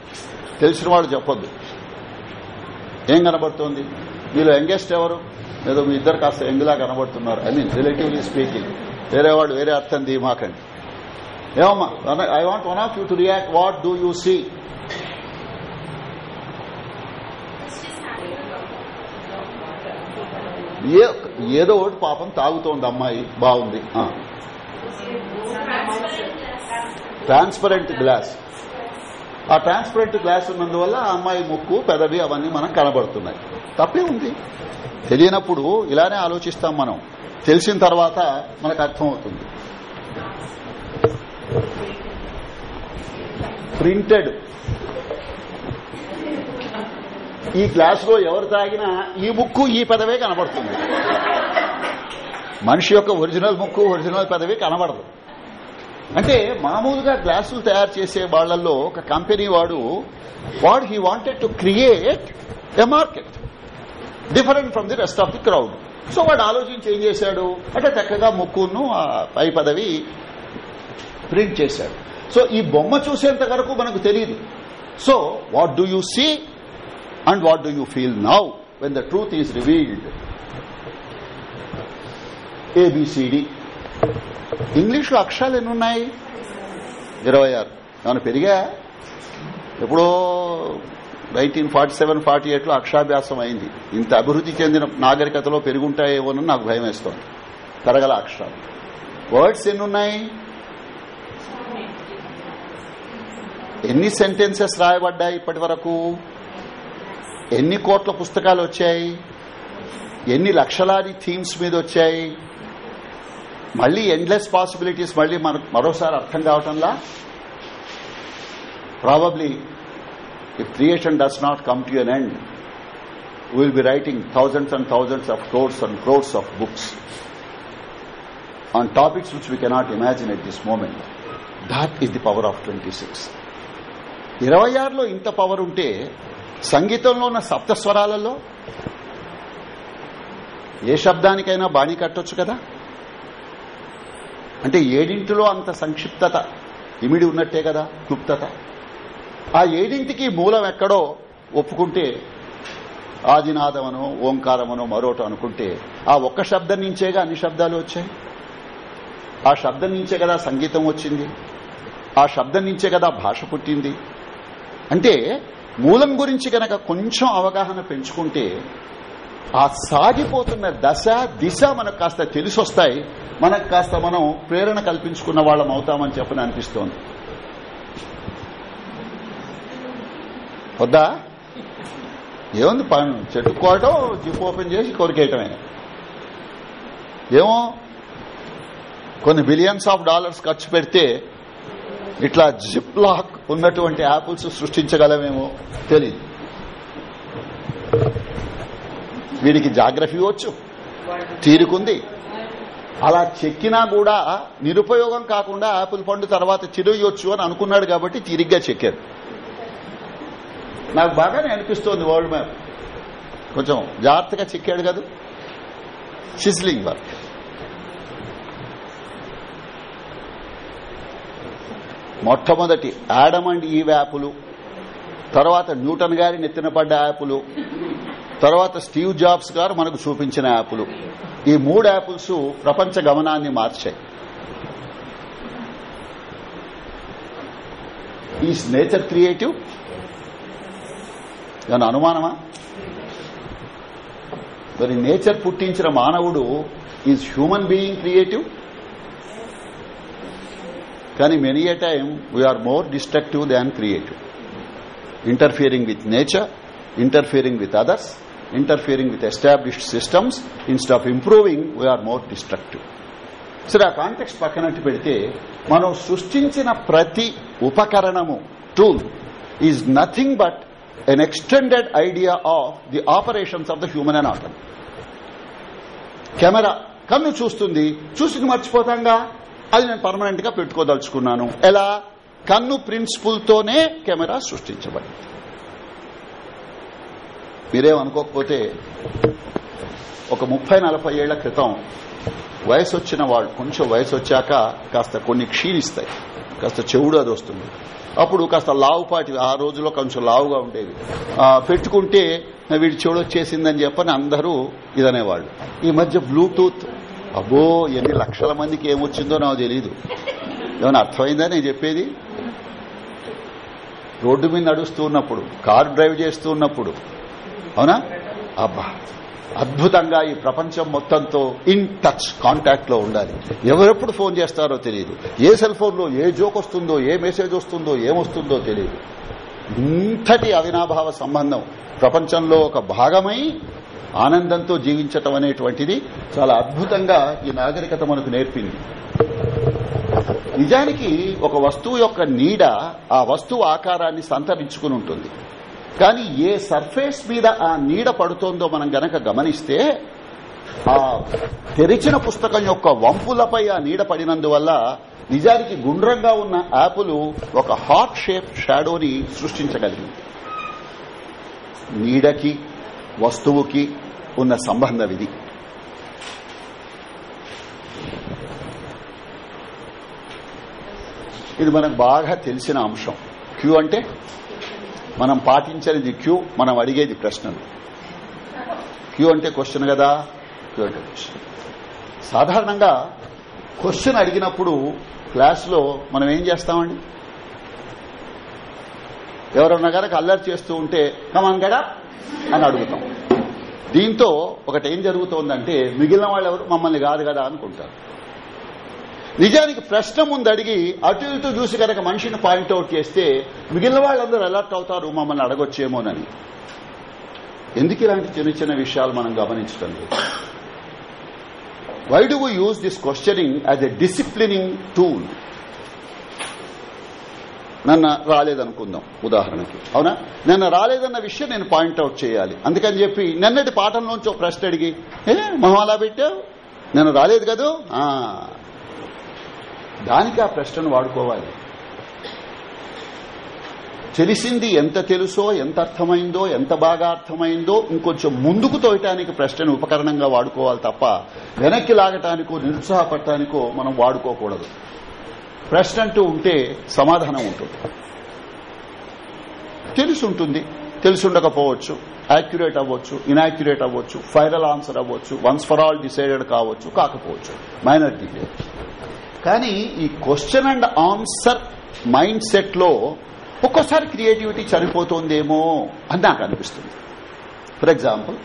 తెలిసిన వాళ్ళు చెప్పొద్దు. ఏం కనబడుతోంది? మీలో యంగెస్ట్ ఎవరు? ఏదో మీ ఇద్దరు కాస్త యంగ్లా కనబడుతున్నారు. ఐ మీన్ రిలేటివ్లీ స్పీకింగ్ వేరే వాడు వేరే అర్థం దీమాకండి ఏమమ్మా? I want one of you to react what do you see ఏదో ఒకటి పాపం తాగుతోంది అమ్మాయి బాగుంది. ట్రాన్స్పరెంట్ గ్లాస్ ఆ ట్రాన్స్పరెంట్ గ్లాస్ ఉన్నందువల్ల ఆ అమ్మాయి ముక్కు పెదవి అవన్నీ మనం కనబడుతున్నాయి. తప్పే ఉంది. తెలియనప్పుడు ఇలానే ఆలోచిస్తాం మనం. తెలిసిన తర్వాత మనకు అర్థమవుతుంది. ప్రింటెడ్. ఈ గ్లాసులో ఎవరు తాగినా ఈ ముక్కు ఈ పెదవే కనబడుతుంది. మనిషి యొక్క ఒరిజినల్ ముక్కు ఒరిజినల్ పెదవి కనబడదు. అంటే మామూలుగా గ్లాసులు తయారు చేసే వాళ్ళలో ఒక కంపెనీ వాడు వాడు he wanted to create a market different from the rest of the crowd so వాడు ఆలోచించి ఏం చేశాడు? అంటే చక్కగా ముక్కును పై పదవి ప్రింట్ చేశాడు. సో ఈ బొమ్మ చూసేంత వరకు మనకు తెలియదు so what do you see and what do you feel now when the truth is revealed. A B C D ఇంగ్లీష్లో అక్షరాలు ఎన్ని ఉన్నాయి ఇరవై ఆరు. ఏమైనా పెరిగా? ఎప్పుడో నైన్టీన్ ఫార్టీ సెవెన్ ఫార్టీ ఎయిట్లో అక్షరాభ్యాసం అయింది. ఇంత అభివృద్ధి చెందిన నాగరికతలో పెరుగుంటాయేమోనని నాకు భయం వేస్తోంది పెరగల అక్షరాలు. వర్డ్స్ ఎన్నున్నాయి? ఎన్ని సెంటెన్సెస్ రాయబడ్డాయి ఇప్పటి వరకు ఎన్ని కోట్ల పుస్తకాలు వచ్చాయి? ఎన్ని లక్షలాది థీమ్స్ మీద వచ్చాయి? మళ్ళీ ఎండ్లెస్ పాసిబిలిటీస్ మళ్ళీ మనకు మరోసారి అర్థం కావటంలా? Probably if creation does not come to an end we will be writing thousands and thousands of crores and crores of books on topics which we cannot imagine at this moment that is the power of 26 ఇరవై ఆరులో ఇంత power ఉంటే సంగీతంలో ఉన్న సప్త స్వరాలలో ఏ శబ్దానికైనా బాణి కట్టొచ్చు కదా అంటే ఏడింటిలో అంత సంక్షిప్తత ఇమిడి ఉన్నట్టే కదా క్లుప్తత ఆ ఏడింటికి మూలం ఎక్కడో ఒప్పుకుంటే ఆదినాదమనో ఓంకారమనో మరోటో అనుకుంటే ఆ ఒక్క శబ్దం నుంచేగా అన్ని శబ్దాలు వచ్చాయి. ఆ శబ్దం నుంచే కదా సంగీతం వచ్చింది. ఆ శబ్దం నుంచే కదా భాష పుట్టింది. అంటే మూలం గురించి గనక కొంచెం అవగాహన పెంచుకుంటే ఆ సాగిపోతున్న దశ దిశ మనకు కాస్త తెలిసొస్తాయి. మనకు కాస్త మనం ప్రేరణ కల్పించుకున్న వాళ్ళం అవుతామని చెప్పని అనిపిస్తోంది. వద్దా? ఏముంది పని? చెట్టుకోవటం జిప్ ఓపెన్ చేసి కొరికేయటమే. ఏమో కొన్ని బిలియన్స్ ఆఫ్ డాలర్స్ ఖర్చు పెడితే ఇట్లా జిప్ లాక్ ఉన్నటువంటి యాపిల్స్ సృష్టించగలమేమో తెలియదు వీడికి జాగ్రఫీ వచ్చు తీరుకుంది. అలా చెక్కినా కూడా నిరుపయోగం కాకుండా యాపిల్ పండు తర్వాత చిరుయొచ్చు అని అనుకున్నాడు కాబట్టి తీరిగ్గా చెక్కారు. నాకు బాగానే అనిపిస్తోంది వరల్డ్ మ్యాప్. కొంచెం జాగ్రత్తగా చిక్కాడు కదా. సిజ్లింగ్ వర్క్ మొట్టమొదటి యాడమ్ అండ్ ఈ యాపులు తర్వాత న్యూటన్ గారి నెత్తిన పడ్డ యాపులు తర్వాత స్టీవ్ జాబ్స్ గారు మనకు చూపించిన యాపులు. ఈ మూడు యాపిల్స్ ప్రపంచ గమనాన్ని మార్చాయి. ఈజ్ నేచర్ క్రియేటివ్ దాని అనుమానమా? మరి నేచర్ పుట్టించిన మానవుడు ఈజ్ హ్యూమన్ బీయింగ్ క్రియేటివ్? కానీ many a time we're more destructive than creative. Interfering with nature interfering with others interfering with established systems instead of improving we're more destructive. సరే ఆ context పక్కనట్టు పెడితే మనం సృష్టించిన ప్రతి ఉపకరణము tool is nothing but an extended idea of the operations of the human anatomy. Camera కన్ను చూస్తుంది చూసి మర్చిపోతాంగా? అది నేను పర్మనెంట్గా పెట్టుకోదలుచుకున్నాను. ఎలా? కన్ను ప్రిన్సిపుల్ తోనే కెమెరా సృష్టించబడింది. మీరేమనుకోకపోతే ఒక ముప్పై నలభై ఏళ్ళ క్రితం వయసు వచ్చిన వాళ్ళు కొంచెం వయసు వచ్చాక కాస్త కొన్ని క్షీణిస్తాయి. కాస్త చెవుడు అది వస్తుంది. అప్పుడు కాస్త లావుపాటివి ఆ రోజులో కొంచెం లావుగా ఉండేవి. పెట్టుకుంటే వీడి చెవుడు చెప్పని అందరూ ఇదనేవాళ్ళు. ఈ మధ్య బ్లూటూత్ అబ్బో ఎన్ని లక్షల మందికి ఏమొచ్చిందో నాకు తెలియదు ఏమైనా అర్థమైందా నేను చెప్పేది? రోడ్డు మీద నడుస్తూ ఉన్నప్పుడు కారు డ్రైవ్ చేస్తూ ఉన్నప్పుడు అవునా? అబ్బా అద్భుతంగా ఈ ప్రపంచం మొత్తంతో ఇన్ టచ్ కాంటాక్ట్లో ఉండాలి. ఎవరెప్పుడు ఫోన్ చేస్తారో తెలియదు. ఏ సెల్ ఫోన్లో ఏ జోక్ వస్తుందో ఏ మెసేజ్ వస్తుందో ఏమొస్తుందో తెలియదు. ఇంతటి అవినాభావ సంబంధం ప్రపంచంలో ఒక భాగమై ఆనందంతో జీవించటం అనేటువంటిది చాలా అద్భుతంగా ఈ నాగరికత మనకు నేర్పింది. నిజానికి ఒక వస్తువు యొక్క నీడ ఆ వస్తువు ఆకారాన్ని సంతరించుకుని ఉంటుంది. కానీ ఏ సర్ఫేస్ మీద ఆ నీడ పడుతోందో మనం గనక గమనిస్తే ఆ తెరిచిన పుస్తకం యొక్క వంపులపై ఆ నీడ పడినందువల్ల నిజానికి గుండ్రంగా ఉన్న యాపులు ఒక హాట్ షేప్ షాడోని సృష్టించగలిగింది. నీడకి వస్తువుకి ఉన్న సంబంధం ఇది ఇది మనకు బాగా తెలిసిన అంశం. క్యూ అంటే మనం పాటించనిది క్యూ మనం అడిగేది ప్రశ్నలు. క్యూ అంటే క్వశ్చన్ కదా? క్యూ అంటే క్వశ్చన్. సాధారణంగా క్వశ్చన్ అడిగినప్పుడు క్లాస్లో మనం ఏం చేస్తామండి? ఎవరన్నా కనుక అల్లరి చేస్తూ ఉంటే కమాన్ గడా అని అడుగుతాం. దీంతో ఒకటి ఏం జరుగుతోందంటే మిగిలిన వాళ్ళు ఎవరు మమ్మల్ని కాదు కదా అనుకుంటారు. నిజానికి ప్రశ్న ముందు అడిగి అటు ఇటు చూసి కనుక మనిషిని పాయింట్అవుట్ చేస్తే మిగిలిన వాళ్ళందరూ అలర్ట్ అవుతారు మమ్మల్ని అడగొచ్చేమోనని. ఎందుకు ఇలాంటి చిన్న చిన్న విషయాలు మనం గమనించడం లేదు? Why do we use this questioning as a disciplining tool నన్ను రాలేదనుకుందాం ఉదాహరణకి. అవునా? నిన్న రాలేదన్న విషయం నేను పాయింట్అవుట్ చేయాలి. అందుకని చెప్పి నిన్నటి పాఠంలోంచి ఒక ప్రశ్న అడిగి ఏ మొహం అలా పెట్టావు? నేను రాలేదు కదూ? దానికి ఆ ప్రశ్నను వాడుకోవాలి. తెలిసింది ఎంత తెలుసో ఎంత అర్థమైందో ఎంత బాగా అర్థమైందో ఇంకొంచెం ముందుకు తోయటానికి ప్రశ్నను ఉపకరణంగా వాడుకోవాలి తప్ప వెనక్కి లాగటానికో నిరుత్సాహపడటానికో మనం వాడుకోకూడదు. ప్రశ్న అంటూ ఉంటే సమాధానం ఉంటుంది. తెలుసుంటుంది. తెలుసుండకపోవచ్చు. యాక్యురేట్ అవ్వచ్చు ఇన్యాక్యురేట్ అవ్వచ్చు ఫైనల్ ఆన్సర్ అవ్వచ్చు వన్స్ ఫర్ ఆల్ డిసైడెడ్ కావచ్చు కాకపోవచ్చు. మైనర్ డీటెయిల్ కానీ ఈ క్వశ్చన్ అండ్ ఆన్సర్ మైండ్ సెట్లో ఒక్కోసారి క్రియేటివిటీ చనిపోతోందేమో అని నాకు అనిపిస్తుంది. ఫర్ ఎగ్జాంపుల్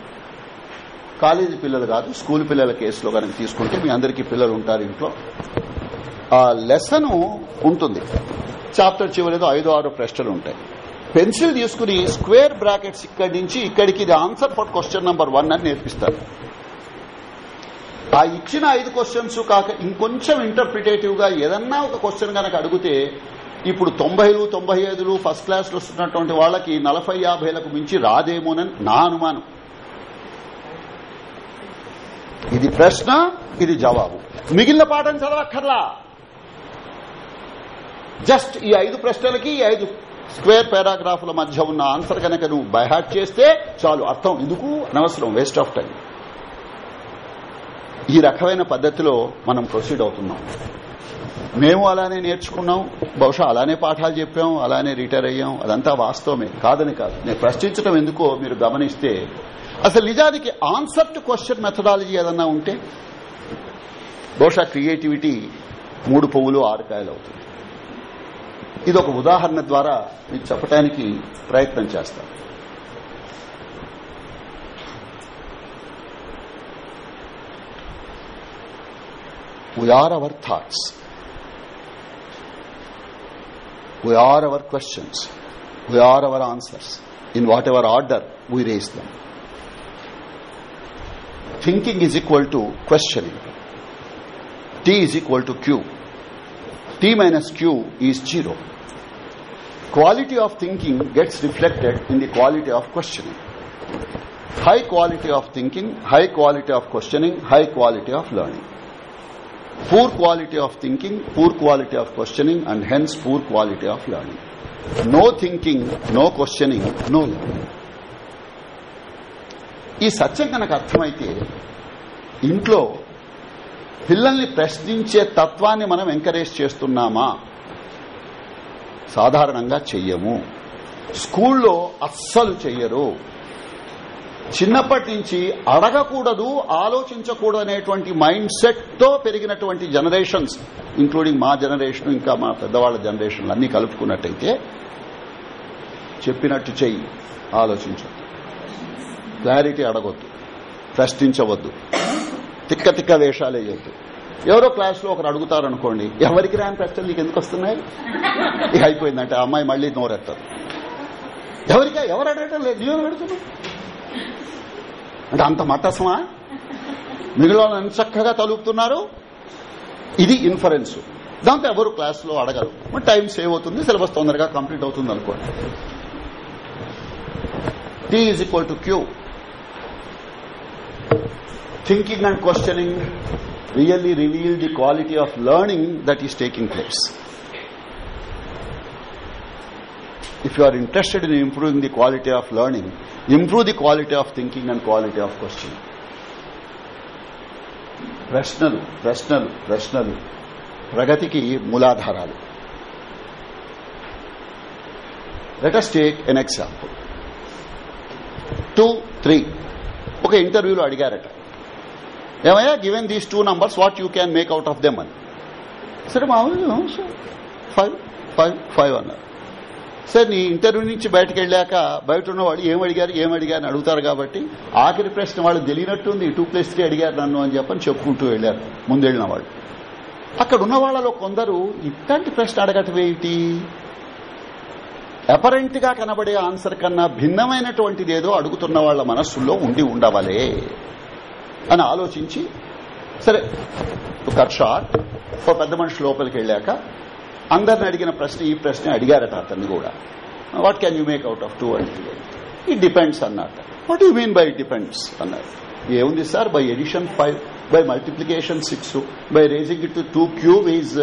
కాలేజీ పిల్లలు కాదు స్కూల్ పిల్లల కేసులో కనుక తీసుకుంటే మీ అందరికీ పిల్లలు ఉంటారు ఇంట్లో. ఆ లెసన్ ఉంటుంది. చాప్టర్ చివరిలో ఐదు ఆరు ప్రశ్నలు ఉంటాయి. పెన్సిల్ తీసుకుని స్క్వేర్ బ్రాకెట్స్ ఇక్కడి నుంచి ఇక్కడికి ఇది answer for question number one అని నేర్పిస్తారు. ఆ ఇచ్చిన ఐదు క్వశ్చన్స్ కాక ఇంకొంచెం ఇంటర్ప్రిటేటివ్గా ఏదన్నా ఒక క్వశ్చన్ కనుక అడిగితే ఇప్పుడు తొంభైలు తొంభై ఐదులు ఫస్ట్ క్లాస్లో వస్తున్నటువంటి వాళ్ళకి నలభై యాభైలకు మించి రాదేమోనని నా అనుమానం. ఇది ప్రశ్న ఇది జవాబు. మిగిలిన పాఠం చదవక్కర్లా. జస్ట్ ఈ ఐదు ప్రశ్నలకి ఈ ఐదు స్క్వేర్ పారాగ్రాఫ్ల మధ్య ఉన్న ఆన్సర్ కనుక నువ్వు బైహాట్ చేస్తే చాలు. అర్థం. ఎందుకు? అనవసరం. వేస్ట్ ఆఫ్ టైం ఈ రకమైన పద్ధతిలో మనం ప్రొసీడ్ అవుతున్నాం. మేము అలానే నేర్చుకున్నాం బహుశా అలానే పాఠాలు చెప్పాం అలానే రిటైర్ అయ్యాం అదంతా వాస్తవమే కాదని కాదు. నేను ప్రశ్నించడం ఎందుకో మీరు గమనిస్తే అసలు నిజానికి ఆన్సర్ టు క్వశ్చన్ మెథడాలజీ ఏదన్నా ఉంటే బహుశా క్రియేటివిటీ మూడు పువ్వులు ఆరు కాయలు అవుతుంది. ఇది ఒక ఉదాహరణ ద్వారా మీకు చెప్పడానికి ప్రయత్నం చేస్తాను. We are our thoughts. We are our questions. We are our answers. In whatever order we raise them. Thinking is equal to questioning. T is equal to Q. T minus Q is zero. Quality of thinking gets reflected in the quality of questioning. High quality of thinking, high quality of questioning, high quality of learning. Poor quality of thinking poor quality of questioning and hence poor quality of learning no thinking no questioning no learning ఈ సత్యం కనుక అర్థమైతే ఇంట్లో పిల్లల్ని ప్రశ్నించే తత్వాన్ని మనం encourage చేస్తున్నామా? సాధారణంగా చెయ్యము. స్కూల్లో అస్సలు చెయ్యరు. చిన్నప్పటి నుంచి అడగకూడదు ఆలోచించకూడదు అనేటువంటి మైండ్ సెట్తో పెరిగినటువంటి జనరేషన్స్ ఇంక్లూడింగ్ మా జనరేషన్ ఇంకా మా పెద్దవాళ్ళ జనరేషన్లు అన్ని కలుపుకున్నట్టయితే చెప్పినట్టు చెయ్యి ఆలోచించద్దు. క్లారిటీ అడగొద్దు ప్రశ్నించవద్దు తిక్క తిక్క వేషాలు వేయొద్దు. ఎవరో క్లాస్లో ఒకరు అడుగుతారనుకోండి ఎవరికి రాని ప్రశ్నలు నీకు ఎందుకు వస్తున్నాయి? ఇక అయిపోయిందంటే ఆ అమ్మాయి మళ్ళీ నోరెత్తదు. ఎవరికా? ఎవరు అడగటం లేదు? నేను అడుగుతున్నావు? అంటే అంత మతసమా మిగిలిన ఎంత చక్కగా తలుపుతున్నారు. ఇది ఇన్ఫరెన్స్ దాంతో ఎవరు క్లాసులో అడగరు. టైం సేవ్ అవుతుంది సిలబస్ తొందరగా కంప్లీట్ అవుతుంది అనుకోండి. T is equal to Q thinking and questioning really reveal the quality of learning that is taking place if you are interested in improving the quality of learning improve the quality of thinking and quality of questioning. ప్రశ్నలు ప్రశ్నలు ప్రశ్నలు ప్రగతికి మూలాధారాలు let's take an example two three ఒక ఇంటర్వ్యూలో అడిగారట ఏమయ్యా given these two numbers what you can make out of them అని సరే మామూలు ఫైవ్ ఫైవ్ ఫైవ్ అన్నారు సార్ నీ ఇంటర్వ్యూ నుంచి బయటకు వెళ్ళాక బయట ఉన్నవాళ్ళు ఏం అడిగారు ఏం అడిగారు అడుగుతారు కాబట్టి ఆఖరి ప్రశ్న వాళ్ళు తెలియనట్టుంది టూ ప్లస్ త్రీ అడిగారు నన్ను అని చెప్పని చెప్పుకుంటూ వెళ్ళారు ముందెళ్ళిన వాళ్ళు. అక్కడ ఉన్న వాళ్ళలో కొందరు ఇట్లాంటి ప్రశ్న అడగటం ఏమిటి అపరెంట్గా కనబడే ఆన్సర్ కన్నా భిన్నమైనటువంటిది ఏదో అడుగుతున్న వాళ్ళ మనస్సుల్లో ఉండి ఉండవలే అని ఆలోచించి సరే కట్ షార్ట్ ఒక పెద్ద మనిషి లోపలికి వెళ్ళాక అందరిని అడిగిన ప్రశ్న ఈ ప్రశ్న అడిగారట అతన్ని కూడా. What can you make out of two అంటే ఇట్ డిపెండ్స్ అన్నట what you mean by it depends అన్నారు. ఏముంది sir? By addition five by multiplication six by raising it to cube is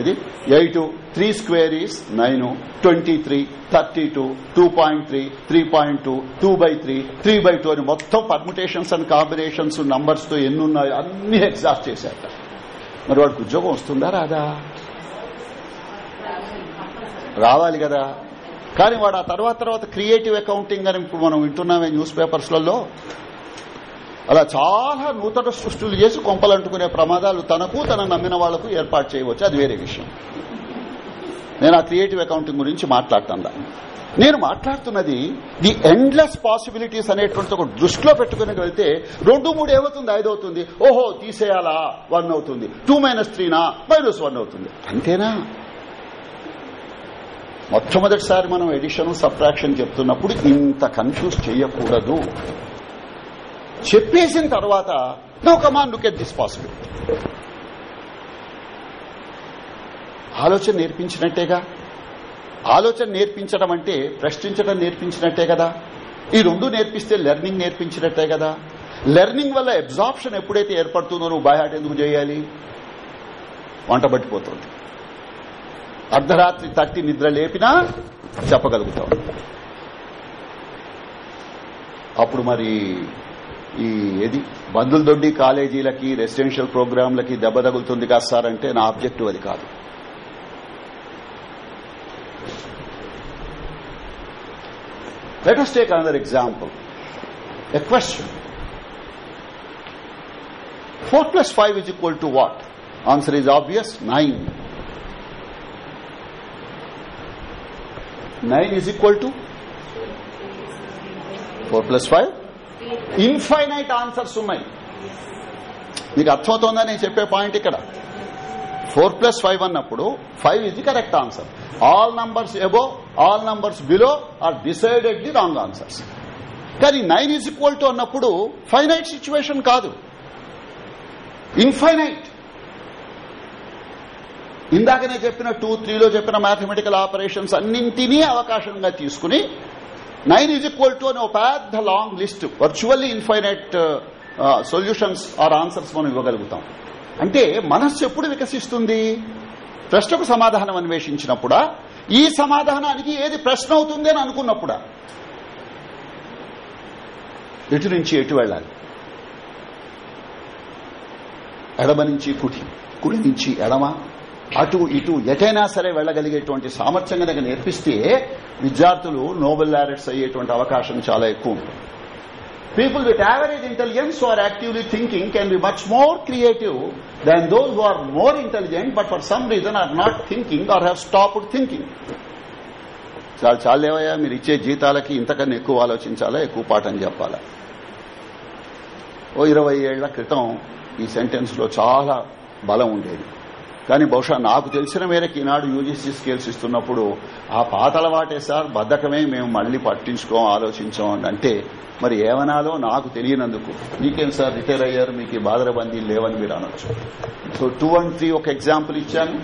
ఇది eight three square is nine twenty three thirty two two point three three point two two by three three by two అని మొత్తం permutations and combinations నంబర్స్తో ఎన్ని ఉన్నాయో అన్ని exhaust చేశారట. మరి వాడికి ఉద్యోగం వస్తుందా రాదా? రావాలి కదా. కానీ వాడు ఆ తర్వాత తర్వాత క్రియేటివ్ అకౌంటింగ్ అని ఇప్పుడు మనం వింటున్నామే న్యూస్ పేపర్స్లలో. అలా చాలా నూతన సృష్టిలు చేసి కొంపలంటుకునే ప్రమాదాలు తనకు తన నమ్మిన వాళ్ళకు ఏర్పాటు చేయవచ్చు. అది వేరే విషయం. నేను ఆ క్రియేటివ్ అకౌంటింగ్ గురించి మాట్లాడుతున్నా నేను మాట్లాడుతున్నది ది ఎండ్లెస్ పాసిబిలిటీస్ అనేటువంటి ఒక దృష్టిలో పెట్టుకుని వెళ్తే రెండు మూడు ఏమవుతుంది? ఐదు అవుతుంది ఓహో తీసేయాలా? వన్ అవుతుంది. టూ మైనస్ త్రీనా మైనస్ వన్ అవుతుంది. అంతేనా? మొట్టమొదటిసారి మనం ఎడిషన్ సబ్ట్రాక్షన్ చెప్తున్నప్పుడు ఇంత కన్ఫ్యూజ్ చేయకూడదు. చెప్పేసిన తర్వాత no come on look at this possibility ఆలోచన నేర్పించినట్టేగా? ఆలోచన నేర్పించడం అంటే ప్రశ్నించడం నేర్పించినట్టే కదా? ఈ రెండు నేర్పిస్తే లెర్నింగ్ నేర్పించినట్టే కదా? లెర్నింగ్ వల్ల అబ్జార్ప్షన్ ఎప్పుడైతే ఏర్పడుతుందో నువ్వు బయట ఎందుకు చేయాలి? వంట పట్టిపోతుంది. అర్ధరాత్రి తట్టి నిద్ర లేపినా చెప్పగలుగుతాం అప్పుడు మరి ఈ ఏది బంధుల దొడ్డి కాలేజీలకి రెసిడెన్షియల్ ప్రోగ్రాంలకి దెబ్బ తగులుతుంది కాదు సార్ అంటే నా ఆబ్జెక్టివ్ అది కాదు Let us take another example. A question. 4 plus 5 is equal to what? Answer is obvious, 9. Nine is equal to four plus five? Infinite answers ఉన్నాయి. మీకు అర్థమవుతోందా? నేను చెప్పే పాయింట్ ఇక్కడ. ఫోర్ ప్లస్ ఫైవ్ అన్నప్పుడు five is the correct answer. All numbers above all numbers below are decidedly wrong answers. కానీ nine is equal to అన్నప్పుడు finite situation కాదు. ఇన్ఫైనైట్. ఇందాకనే చెప్పిన టూ త్రీలో చెప్పిన మ్యాథమెటికల్ ఆపరేషన్స్ అన్నింటినీ అవకాశంగా తీసుకుని నైన్ ఈజ్ ఈక్వల్ టు అని ఒక పెద్ద long list virtually infinite solutions or answers మనం ఇవ్వగలుగుతాం. అంటే మనస్సు ఎప్పుడు వికసిస్తుంది? ప్రశ్నకు సమాధానం అన్వేషించినప్పుడా? ఈ సమాధానానికి ఏది ప్రశ్న అవుతుంది అని అనుకున్నప్పుడా? ఎటు నుంచి ఎటు వెళ్ళాలి? ఎడమ నుంచి కుడి కుడి నుంచి ఎడమ అటు ఇటు ఎటైనా సరే వెళ్ళగలిగేటువంటి సామర్థ్యం కనుక నేర్పిస్తే విద్యార్థులు నోబెల్ లారెట్స్ అయ్యేటువంటి అవకాశం చాలా ఎక్కువ ఉంటుంది. People with average intelligence are actively thinking can be much more creative than those who are more intelligent but for some reason are not thinking or have stopped thinking చాలా చాలేవయ్యా మీరు ఇచ్చే జీతాలకి ఇంతకన్నా ఎక్కువ ఆలోచించాలా? ఎక్కువ పాఠం చెప్పాలా? ఓ ఇరవై ఏళ్ళ క్రితం ఈ సెంటెన్స్లో చాలా బలం ఉండేది. కానీ బహుశా నాకు తెలిసిన మేరకు ఈనాడు యూజీసీ స్కేల్స్ ఇస్తున్నప్పుడు ఆ పాతల వాటే సార్ బద్దకమే మేము మళ్ళీ పట్టించుకోం ఆలోచించాం అని అంటే మరి ఏమనాలో నాకు తెలియనందుకు. మీకేం సార్ రిటైర్ అయ్యారు మీకు బాధల లేవని మీరు అనొచ్చు. సో టూ అండ్ త్రీ ఒక ఎగ్జాంపుల్ ఇచ్చాను.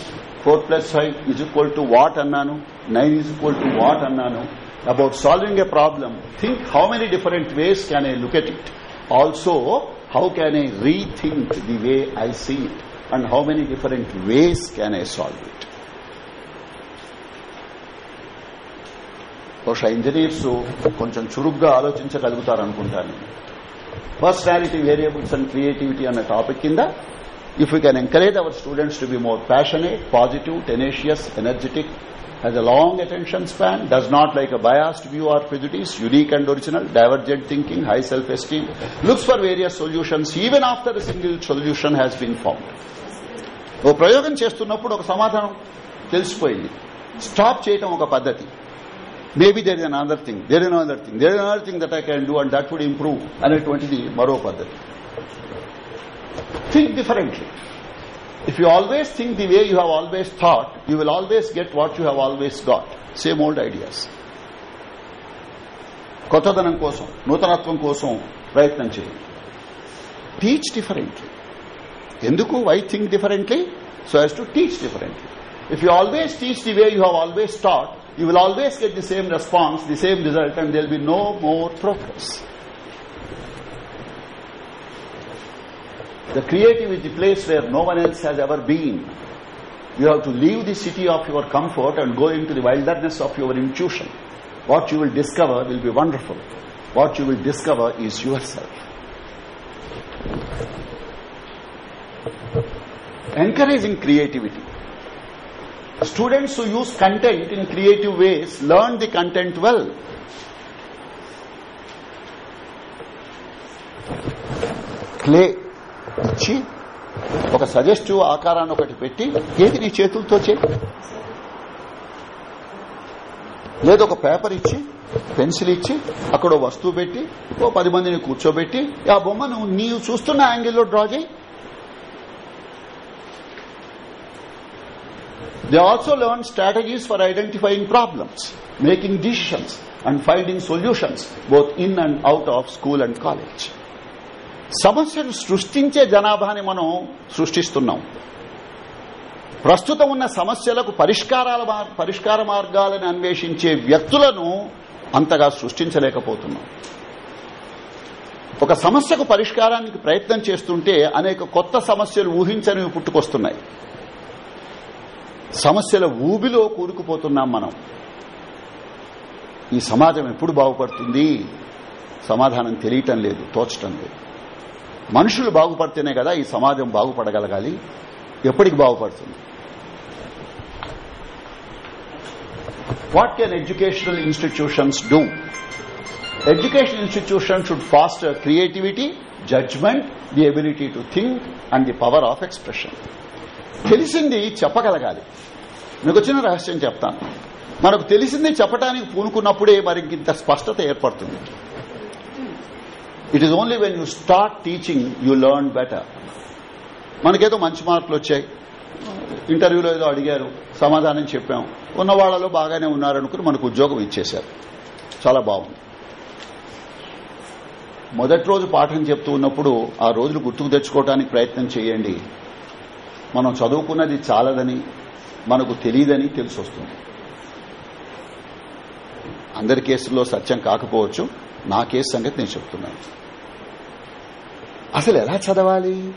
Four plus five is equal to what అన్నాను nine is equal to what అన్నాను. About solving a problem think how many different ways can I look at it. Also how can I rethink the way I see it. and how many different ways can I solve it. బహుశా engineers కొంచెం చురుగ్గా ఆలోచించగలుగుతారనుకుంటాను personality variables and creativity అన్న topic కింద if you can encourage our students to be more passionate positive tenacious energetic has a long attention span, does not like a biased view or prejudice, unique and original, divergent thinking, high self-esteem, looks for various solutions even after a single solution has been found. ఓ ప్రయోగం చేస్తున్నప్పుడు ఒక సమాధానం తెలిసిపోయింది. Stop చేయటం ఒక పద్ధతి. Maybe there is another thing there in another thing there in another thing that I can do and that would improve అనేటువంటిది మరో పద్ధతి. Think differently if you always think the way you have always thought you will always get what you have always got same old ideas కొత్తదనం కోసం నూతనత్వం కోసం ప్రయత్నం చేయండి. Teach differently ఎందుకు why think differently so as to teach differently if you always teach the way you have always taught you will always get the same response the same result and there'll be no more progress The creative is the place where no one else has ever been. You have to leave the city of your comfort and go into the wilderness of your intuition. What you will discover will be wonderful. What you will discover is yourself. Encouraging creativity. Students who use content in creative ways learn the content well. Clay ఇచ్చి ఒక suggestive ఆకారాన్ని ఒకటి పెట్టి ఏది నీ చేతులతో చేయి లేదా ఒక పేపర్ ఇచ్చి పెన్సిల్ ఇచ్చి అక్కడ వస్తువు పెట్టి ఓ పది మందిని కూర్చోబెట్టి ఆ బొమ్మ నువ్వు నీవు చూస్తున్న యాంగిల్లో డ్రా చేయి they also learn strategies for identifying problems making decisions and finding solutions both in and out of school and college సమస్యను సృష్టించే జనాభాని మనం సృష్టిస్తున్నాం. ప్రస్తుతం ఉన్న సమస్యలకు పరిష్కారాల పరిష్కార మార్గాలను అన్వేషించే వ్యక్తులను అంతగా సృష్టించలేకపోతున్నాం. ఒక సమస్యకు పరిష్కారానికి ప్రయత్నం చేస్తుంటే అనేక కొత్త సమస్యలు ఊహించనివి పుట్టుకొస్తున్నాయి. సమస్యల ఊబిలో కూరుకుపోతున్నాం మనం. ఈ సమాజం ఎప్పుడు బాగుపడుతుంది? సమాధానం తెలియటం లేదు తోచటం లేదు. మనుషులు బాగుపడితేనే కదా ఈ సమాజం బాగుపడగలగాలి. ఎప్పటికి బాగుపడుతుంది? What can educational institutions do education institution should foster creativity judgement the ability to think and the power of expression తెలిసింది చెప్పగలగాలి. మీకు వచ్చిన రహస్యం చెప్తాను. మనకు తెలిసింది చెప్పడానికి పూనుకున్నప్పుడే మరికి ఇంత స్పష్టత ఏర్పడుతుంది. It is only when you start teaching you learn better మనకేదో మంచి మార్కులు వచ్చాయి. ఇంటర్వ్యూలో ఏదో అడిగారు సమాధానం చెప్పాం. ఉన్న వాళ్ళలో బాగానే ఉన్నారనుకుని మనకు ఉద్యోగం ఇచ్చేశారు. చాలా బాగుంది. మొదటి రోజు పాఠం చెప్తూ ఉన్నప్పుడు ఆ రోజులు గుర్తుకు తెచ్చుకోవడానికి ప్రయత్నం చేయండి. మనం చదువుకున్నది చాలదని మనకు తెలియదని తెలిసొస్తుంది అందరి కేసుల్లో సత్యం కాకపోవచ్చు నా కేసు సంగతి నేను చెప్తున్నాను. అసలు ఎలా చదవాలి?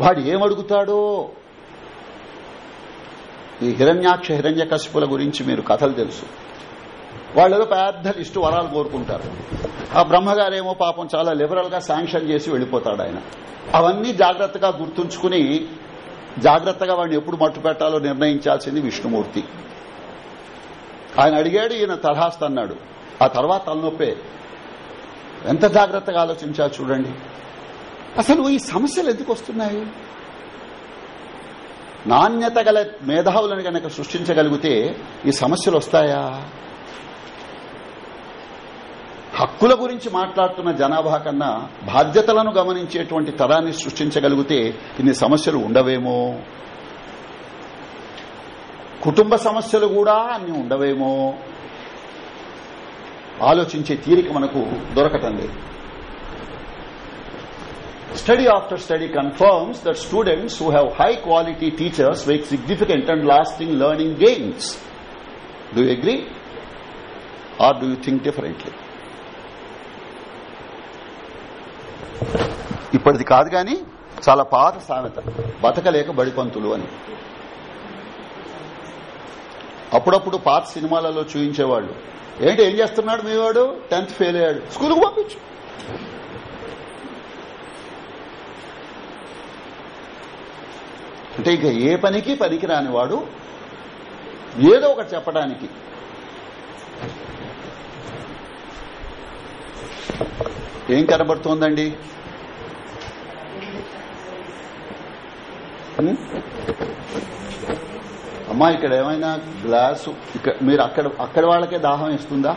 వాడు ఏమడుగుతాడో ఈ హిరణ్యాక్ష హిరణ్య కశిపుల గురించి మీరు కథలు తెలుసు. వాళ్ళలో పెద్ద లిస్టు వరాలు కోరుకుంటారు. ఆ బ్రహ్మగారేమో పాపం చాలా లిబరల్గా శాంక్షన్ చేసి వెళ్ళిపోతాడు ఆయన. అవన్నీ జాగ్రత్తగా గుర్తుంచుకుని జాగ్రత్తగా వాడిని ఎప్పుడు మట్టు పెట్టాలో నిర్ణయించాల్సింది విష్ణుమూర్తి. ఆయన అడిగాడు ఈయన తలహాస్త అన్నాడు. ఆ తర్వాత తలనొప్పే. ఎంత జాగ్రత్తగా ఆలోచించాలి చూడండి. అసలు ఈ సమస్యలు ఎందుకు వస్తున్నాయి? నాణ్యత గల మేధావులను కనుక సృష్టించగలిగితే ఈ సమస్యలు వస్తాయా? హక్కుల గురించి మాట్లాడుతున్న జనాభా కన్నా బాధ్యతలను గమనించేటువంటి తరాన్ని సృష్టించగలిగితే ఇన్ని సమస్యలు ఉండవేమో? కుటుంబ సమస్యలు కూడా అన్ని ఉండవేమో? ఆలోచించే తీరిక మనకు దొరకటం లేదు study after study confirms that students who have high quality teachers make significant and lasting learning gains do agree or do you think differently ఇప్పటిది కాదు కానీ చాలా పాత సామెత. బతకలేక బడిపంతులు అని. అప్పుడప్పుడు పాత సినిమాలలో చూపించేవాళ్ళు ఏంటి ఏం చేస్తున్నాడు మీ వాడు టెన్త్ ఫెయిల్ అయ్యాడు. స్కూల్కి పంపించు. అంటే ఇక ఏ పనికి పనికిరాని వాడు ఏదో ఒకటి చెప్పడానికి. ఏం కనబడుతోందండి? అమ్మా ఇక్కడ ఏమైనా గ్లాసు? ఇక్కడ మీరు అక్కడ అక్కడ వాళ్ళకే దాహం ఇస్తుందా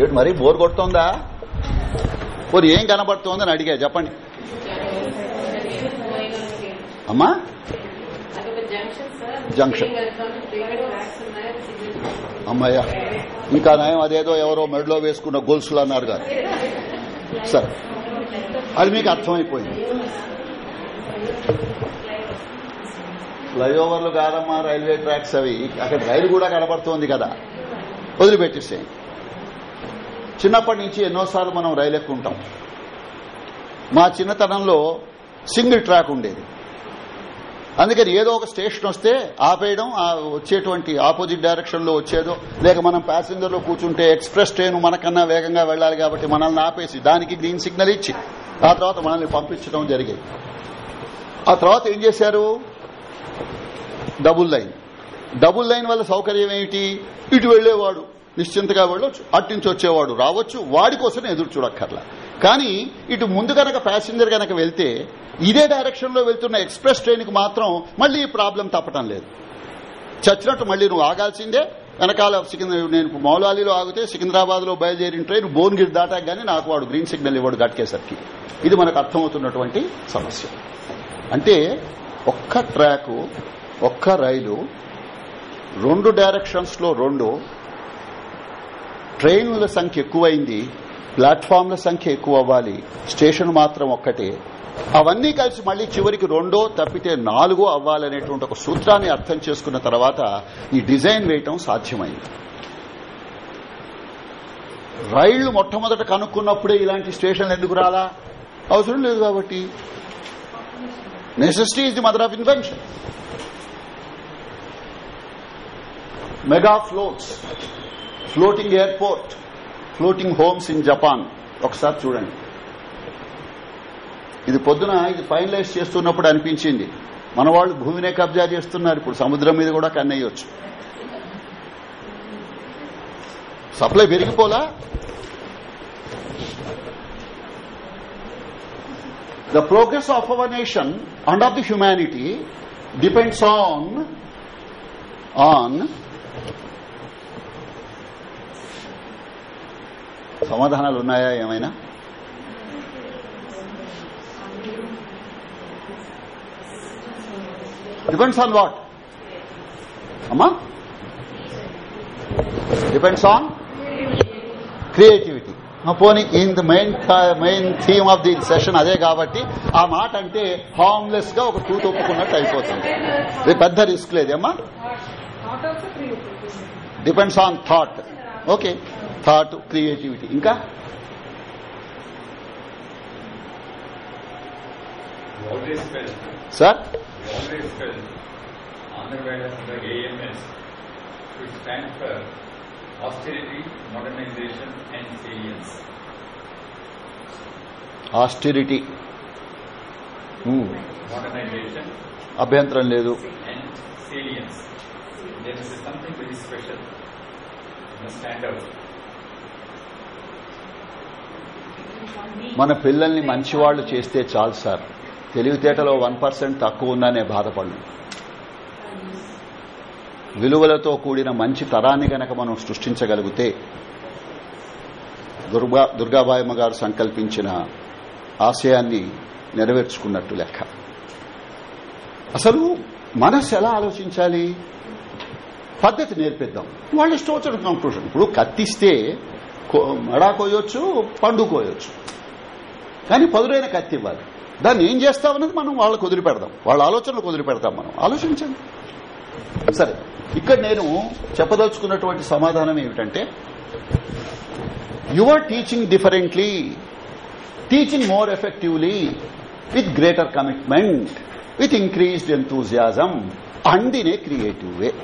ఏమిటి మరి బోర్ కొడుతోందా? పోరు ఏం కనబడుతోందని అడిగా చెప్పండి. అమ్మా? జంక్షన్ అమ్మయ్య ఇంకా నయం అదేదో ఎవరో మెడలో వేసుకున్న గొలుసులు అన్నారు కాదు సరే. అది మీకు అర్థమైపోయింది. ఫ్లైఓవర్లు కాదమ్మా రైల్వే ట్రాక్స్ అవి. అక్కడ రైలు కూడా కనబడుతోంది కదా. వదిలిపెట్టేసేయండి చిన్నప్పటి నుంచి ఎన్నోసార్లు మనం రైలు ఎక్కుంటాం. మా చిన్నతనంలో సింగిల్ ట్రాక్ ఉండేది. అందుకని ఏదో ఒక స్టేషన్ వస్తే ఆపేయడం వచ్చేటువంటి ఆపోజిట్ డైరెక్షన్లో వచ్చేదో లేక మనం ప్యాసింజర్లో కూర్చుంటే ఎక్స్ప్రెస్ ట్రైన్ మనకన్నా వేగంగా వెళ్ళాలి కాబట్టి మనల్ని ఆపేసి దానికి గ్రీన్ సిగ్నల్ ఇచ్చి ఆ తర్వాత మనల్ని పంపించడం జరిగేది. ఆ తర్వాత ఏం చేశారు? Double line. డబుల్ లైన్ వల్ల సౌకర్యం ఏమిటి? ఇటు వెళ్ళేవాడు నిశ్చింతగా వెళ్ళొచ్చు అట్టించి వచ్చేవాడు రావచ్చు వాడి కోసం ఎదురు చూడక్కర్లా. కానీ ఇటు ముందు గనక ప్యాసింజర్ గనక వెళ్తే ఇదే డైరెక్షన్లో వెళ్తున్న ఎక్స్ప్రెస్ ట్రైన్కు మాత్రం మళ్ళీ ఈ ప్రాబ్లం తప్పటం లేదు. చచ్చినట్టు మళ్ళీ నువ్వు ఆగాల్సిందే. వెనకాల సికింద్ర నేను మౌలాలీలో ఆగితే సికింద్రాబాద్లో బయలుదేరిన ట్రైన్ భువనగిరి దాటాక గానీ నాకు వాడు గ్రీన్ సిగ్నల్ ఇవ్వడు గట్కేసరికి. ఇది మనకు అర్థమవుతున్నటువంటి సమస్య. అంటే ఒక్క ట్రాకు ఒక్క రైలు రెండు డైరెక్షన్స్లో రెండు ట్రైన్ల సంఖ్య ఎక్కువైంది ప్లాట్ఫామ్ల సంఖ్య ఎక్కువ అవ్వాలి స్టేషన్ మాత్రం ఒక్కటే. అవన్నీ కలిసి మళ్ళీ చివరికి రెండో తప్పితే నాలుగో అవ్వాలనేటువంటి ఒక సూత్రాన్ని అర్థం చేసుకున్న తర్వాత ఈ డిజైన్ వేయటం సాధ్యమైంది. రైళ్ళు మొట్టమొదట కనుక్కున్నప్పుడే ఇలాంటి స్టేషన్లు ఎందుకు రాలా? అవసరం లేదు కాబట్టి. Necessity is the mother of invention mega floats floating airport floating homes in Japan ఒకసారి చూడండి. ఇది పొద్దున ఇది ఫైనలైజ్ చేస్తున్నప్పుడు అనిపించింది. మన వాళ్ళు భూమినే కబ్జా చేస్తున్నారు. ఇప్పుడు సముద్రం మీద కూడా కన్నయ్యొచ్చు. Supply పెరిగిపోలా? The progress of our nation and of the humanity depends on on సమాధానాలు ఉన్నాయా ఏమైనా? డిపెండ్స్ ఆన్ వాట్ అమ్మా? డిపెండ్స్ ఆన్ క్రియేటివిటీ పోనీ in the main main theme of the session అదే కాబట్టి ఆ మాట అంటే హార్మ్లెస్గా ఒక టూత్ ఒప్పుకున్నట్టు అయిపోతుంది. ఇది పెద్ద risk లేదేమ్మా. Depends on thought okay thought creativity ఇంకా సార్. ఆస్టిరిటీ Modernization అభ్యంతరం లేదు and salience. There is something very special. You must stand out. మన పిల్లల్ని మంచివాళ్ళు చేస్తే చాలు సార్. తెలివితేటలో వన్ పర్సెంట్ తక్కువ ఉందనే బాధపడు విలువలతో కూడిన మంచి తరాన్ని గనక మనం సృష్టించగలిగితే దుర్గా దుర్గాబాయమ్మ గారు సంకల్పించిన ఆశయాన్ని నెరవేర్చుకున్నట్టు లెక్క. అసలు మనస్సు ఎలా ఆలోచించాలి? పద్ధతి నేర్పిద్దాం. వాళ్ళు ఇష్టం వచ్చిన కంక్లూషన్ ఇప్పుడు కత్తిస్తే మడా కోయొచ్చు పండు కోయొచ్చు కానీ పదులైన కత్తి ఇవ్వాలి. దాన్ని ఏం చేస్తామనేది మనం వాళ్ళకు వదిలిపెడదాం. వాళ్ళ ఆలోచనలకు వదిలిపెడతాం మనం. ఆలోచించండి. సరే ఇక్కడ నేను చెప్పదలుచుకున్నటువంటి సమాధానం ఏమిటంటే your teaching differently teaching more effectively with greater commitment with increased enthusiasm and in a creative way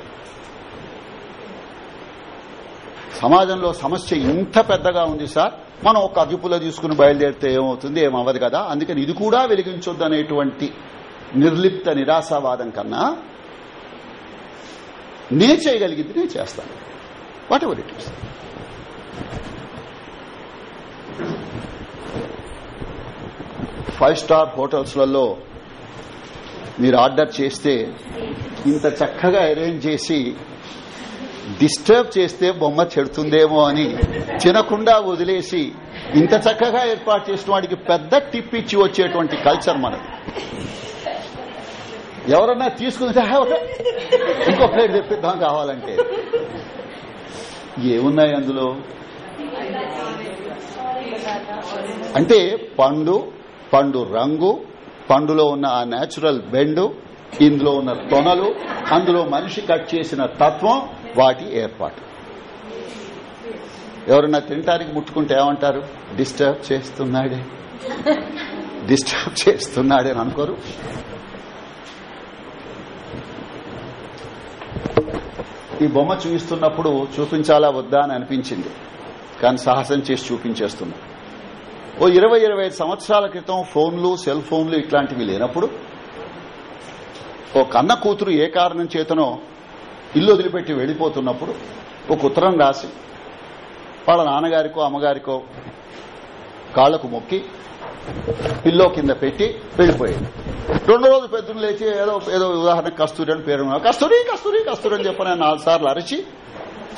సమాజంలో సమస్య ఇంత పెద్దగా ఉంది సార్. మనం ఒక అదుపులో తీసుకుని బయలుదేరితే ఏమవుతుంది? ఏమవ్వదు కదా? అందుకని ఇది కూడా వెలిగించొద్దనేటువంటి నిర్లిప్త నిరాశావాదం కన్నా నే చేయగలిగింది నేను చేస్తాను. Whatever it is five star హోటల్స్లలో మీరు ఆర్డర్ చేస్తే ఇంత చక్కగా అరేంజ్ చేసి డిస్టర్బ్ చేస్తే బొమ్మ చెడుతుందేమో అని తినకుండా వదిలేసి ఇంత చక్కగా ఏర్పాటు చేసిన వాడికి పెద్ద టిప్ ఇచ్చి వచ్చేటువంటి కల్చర్ మనది. ఎవరన్నా తీసుకుంటే ఇంకో ప్లేట్ తెప్పిద్దాం కావాలంటే. ఏమున్నాయి అందులో? అంటే పండు పండు రంగు పండులో ఉన్న ఆ నేచురల్ బెండు ఇందులో ఉన్న తొనలు అందులో మనిషి కట్ చేసిన తత్వం వాటి ఏర్పాటు. ఎవరన్నా తినటానికి ముట్టుకుంటే ఏమంటారు? డిస్టర్బ్ చేస్తున్నాడే. డిస్టర్బ్ చేస్తున్నాడే అని అనుకోరు. ఈ బొమ్మ చూపిస్తున్నప్పుడు చూపించాలా వద్దా అని అనిపించింది. కానీ సాహసం చేసి చూపించేస్తున్నా. ఓ ఇరవై ఇరవై ఐదు సంవత్సరాల క్రితం ఫోన్లు సెల్ ఫోన్లు ఇట్లాంటివి లేనప్పుడు ఓ కన్న కూతురు ఏ కారణం చేతనో ఇల్లు వదిలిపెట్టి వెళ్ళిపోతున్నప్పుడు ఒక ఉత్తరం రాసి వాళ్ళ నాన్నగారికో అమ్మగారికో కాళ్ళకు మొక్కి పిల్లో కింద పెట్టి వెళ్ళిపోయాడు రెండో రోజు పెద్దలు లేచి ఏదో ఏదో ఉదాహరణ కస్తూరి అని పేరు కస్తూరి కస్తూరి కస్తూరి అని చెప్పని నాలుగు సార్లు అరిచి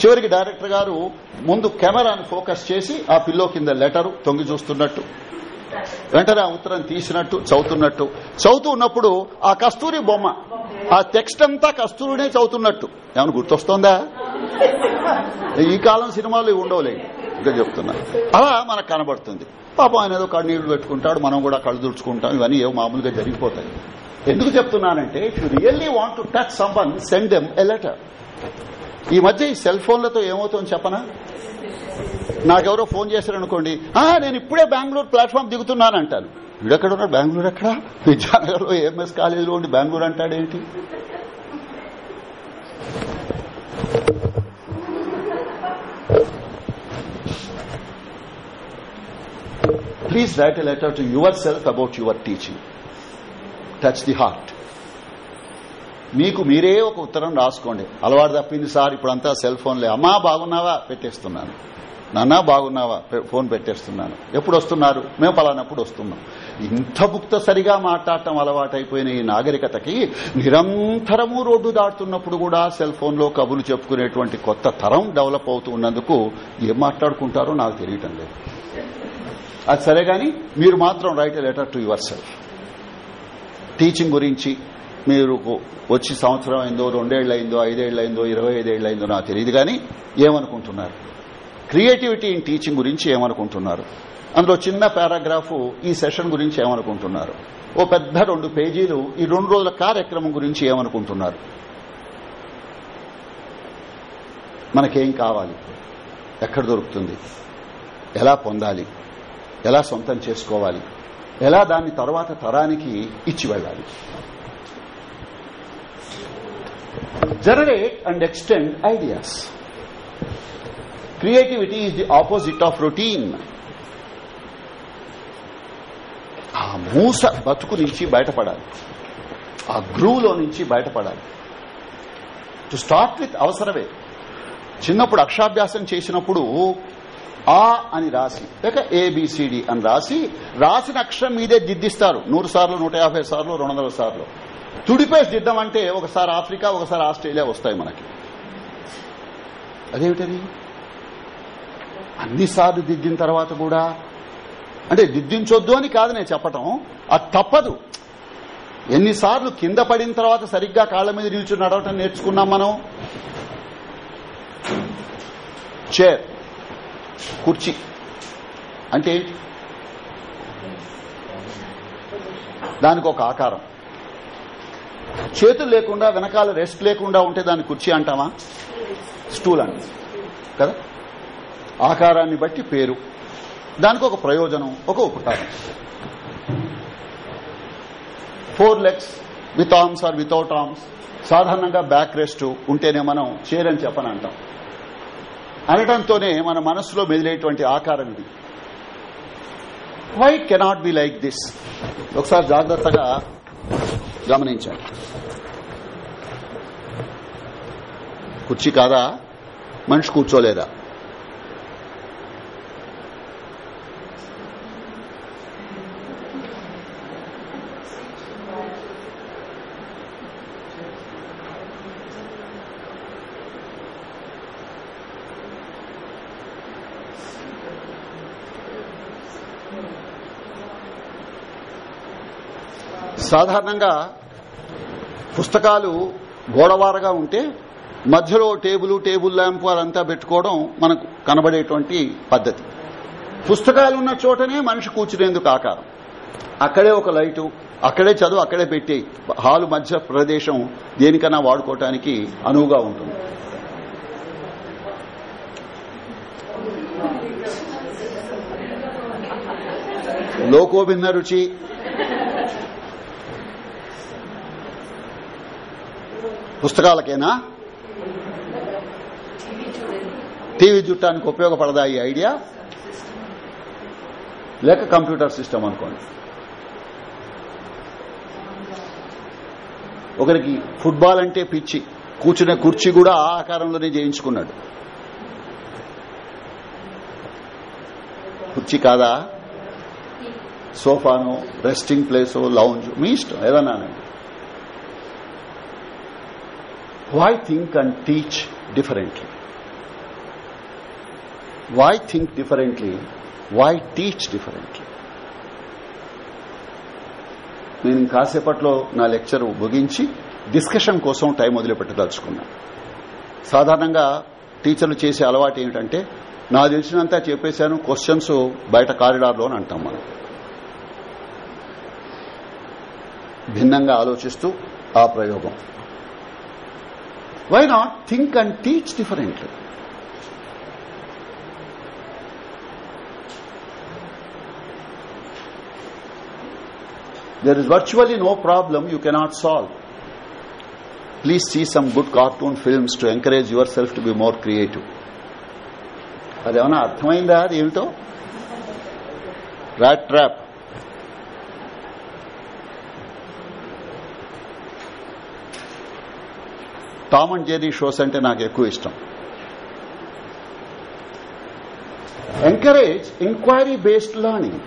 చివరికి డైరెక్టర్ గారు ముందు కెమెరాను ఫోకస్ చేసి ఆ పిల్లో కింద లెటరు తొంగి చూస్తున్నట్టు వెంటనే ఆ ఉత్తరం తీసినట్టు చదువుతున్నట్టు. చదువుతూ ఉన్నప్పుడు ఆ కస్తూరి బొమ్మ ఆ టెక్స్ట్ అంతా కస్తూరినే చదువుతున్నట్టు. ఏమైనా గుర్తొస్తోందా? ఈ కాలం సినిమాలు ఇవి ఉండవులేండి ఇంకా చెప్తున్నా. అలా మనకు కనబడుతుంది. పాపం ఆయన ఏదో కన్నీళ్ళు పెట్టుకుంటాడు మనం కూడా కళ్ళు దుడుచుకుంటాం ఇవన్నీ ఏవో మామూలుగా జరిగిపోతాయి. ఎందుకు చెప్తున్నానంటే if you really want to touch someone send them a letter ఈ మధ్య ఈ సెల్ ఫోన్లతో ఏమవుతుందో చెప్పనా? నాకెవరో ఫోన్ చేశారనుకోండి "ఆ, నేను ఇప్పుడే బెంగళూరు ప్లాట్ఫామ్ దిగుతున్నాను అంటాను వీడెక్కడ ఉన్నాడు బెంగళూరు ఎక్కడ విద్యానగర్లో ఎంఎస్ కాలేజీలో ఉండి Bengaluru అంటాడేంటి? Please write a letter to yourself about your teaching touch the heart మీకు మీరే ఒక ఉత్తరం రాసుకోండి. అలవాటు తప్పింది సార్ ఇప్పుడంతా సెల్ ఫోన్లే. అమ్మా బాగున్నావా? పెట్టేస్తున్నాను. నాన్న బాగున్నావా? ఫోన్ పెట్టేస్తున్నాను. ఎప్పుడు వస్తున్నారు? మేము పలానప్పుడు వస్తున్నాం. ఇంత భుక్త సరిగా మాట్లాడటం అలవాటైపోయిన ఈ నాగరికతకి నిరంతరము రోడ్డు దాటుతున్నప్పుడు కూడా సెల్ ఫోన్లో కబుర్లు చెప్పుకునేటువంటి కొత్త తరం డెవలప్ అవుతూ ఉన్నందుకు ఏం మాట్లాడుకుంటారో నాకు తెలియటం లేదు. అది సరే గాని మీరు మాత్రం write a letter to yourself teaching గురించి మీరు వచ్చి సంవత్సరం అయిందో రెండేళ్ళు అయిందో ఐదేళ్ళు అయిందో ఇరవై ఐదేళ్ళు అయిందో నాకు తెలియదు కానీ ఏమనుకుంటున్నారు? క్రియేటివిటీ ఇన్ టీచింగ్ గురించి ఏమనుకుంటున్నారు? అందులో చిన్న పారాగ్రాఫ్ ఈ సెషన్ గురించి ఏమనుకుంటున్నారు? ఓ పెద్ద రెండు పేజీలు ఈ రెండు రోజుల కార్యక్రమం గురించి ఏమనుకుంటున్నారు? మనకేం కావాలి? ఎక్కడ దొరుకుతుంది? ఎలా పొందాలి? ఎలా సొంతం చేసుకోవాలి? ఎలా దాన్ని తర్వాత తరానికి ఇచ్చి వెళ్ళాలి? Generate and extend ideas creativity is the opposite of routine ఆ మూస బతుకు నుంచి బయటపడాలి. ఆ గ్రూలో నుంచి బయటపడాలి. టు స్టార్ట్ విత్ అవసరమే. చిన్నప్పుడు అక్షరాభ్యాసం చేసినప్పుడు ఆ అని రాసి లేక ఏబిసిడి అని రాసి రాసిన అక్షరం మీదే దిద్దిస్తారు. నూరు సార్లు నూట యాభై సార్లు రెండు వందల సార్లు. తుడిపేసి దిద్దాం అంటే ఒకసారి ఆఫ్రికా ఒకసారి ఆస్ట్రేలియా వస్తాయి మనకి. అదేమిటది? అన్నిసార్లు దిద్దిన తర్వాత కూడా అంటే దిద్దించొద్దు అని కాదు నేను చెప్పటం అది తప్పదు. ఎన్నిసార్లు కింద పడిన తర్వాత సరిగ్గా కాళ్ళ మీద నిల్చుని నడవటం నేర్చుకున్నాం మనం? చైర్ కుర్చీ. అంటే దానికి ఒక ఆకారం. చేతులు లేకుండా వెనకాల రెస్ట్ లేకుండా ఉంటే దాన్ని కుర్చీ అంటామా? స్టూల్ అంట. కదా? ఆకారాన్ని బట్టి పేరు. దానికి ఒక ప్రయోజనం ఒక ఉపకారం. Four legs with arms or without arms సాధారణంగా బ్యాక్ రెస్ట్ ఉంటేనే మనం చైర్ అని చెప్పని అంటాం. అనడంతోనే మన మనసులో మెదిలేటువంటి ఆకారం ఇది. Why cannot be like this ఒకసారి జాగ్రత్తగా గమనించండి కుర్చీ కాదా? మనిషి కూర్చోలేదా? సాధారణంగా పుస్తకాలు గోడవారగా ఉంటే మధ్యలో టేబుల్ టేబుల్ ల్యాంప్ అదంతా పెట్టుకోవడం మనకు కనబడేటువంటి పద్ధతి. పుస్తకాలు ఉన్న చోటనే మనిషి కూర్చునేందుకు ఆకారం. అక్కడే ఒక లైటు అక్కడే చదువు అక్కడే పెట్టి హాలు మధ్య ప్రదేశం దేనికన్నా వాడుకోవటానికి అనువుగా ఉంటుంది. లోకోభిన్న రుచి పుస్తకాలకేనా? టీవీ చుట్టానికి ఉపయోగపడదా ఈ ఐడియా? లేక కంప్యూటర్ సిస్టమ్ అనుకోండి. ఒకరికి ఫుట్బాల్ అంటే పిచ్చి కూర్చునే కుర్చీ కూడా ఆ ఆకారంలోనే చేయించుకున్నాడు. కుర్చీ కాదా? సోఫాను రెస్టింగ్ ప్లేస్ లౌంజ్ మీ ఇష్టం ఏదన్నానండి why think and teach differently? Why think differently? Why teach differently? నేను కాసేపట్లో నా లెక్చర్ ముగించి డిస్కషన్ కోసం టైం వదిలిపెట్టదలుచుకున్నా. సాధారణంగా టీచర్లు చేసే అలవాటు ఏమిటంటే నాకు తెలిసినంత చెప్పేశాను క్వశ్చన్స్ బయట కారిడార్లో అని అంటాం మనం. భిన్నంగా ఆలోచిస్తూ ఆ ప్రయోగం. why not think and teach differently there is virtually no problem you cannot solve please see some good cartoon films to encourage yourself to be more creative అదేమన్నా అర్థమైందా అది ఏమిటో rat trap Tom and Jerry shows అంటే నాకు ఎక్కువ ఇష్టం. Encourage inquiry based learning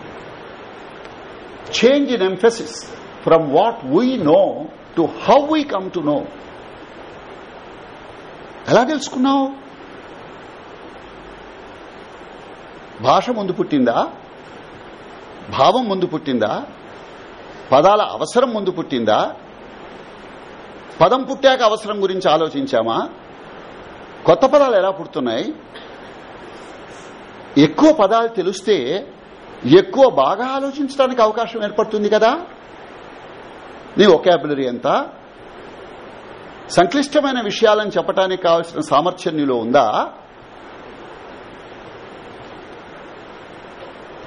change in emphasis from what we know to how we come to know ఎలా తెలుసుకున్నావు? భాష ముందు పుట్టిందా? భావం ముందు పుట్టిందా? పదాల అవసరం ముందు పుట్టిందా? పదం పుట్టాక అవసరం గురించి ఆలోచించామా? కొత్త పదాలు ఎలా పుడుతున్నాయి? ఎక్కువ పదాలు తెలిస్తే ఎక్కువ బాగా ఆలోచించడానికి అవకాశం ఏర్పడుతుంది కదా? నీ ఒకాబులరీ ఎంత? సంక్లిష్టమైన విషయాలను చెప్పడానికి కావలసిన సామర్థ్యం నీలో ఉందా?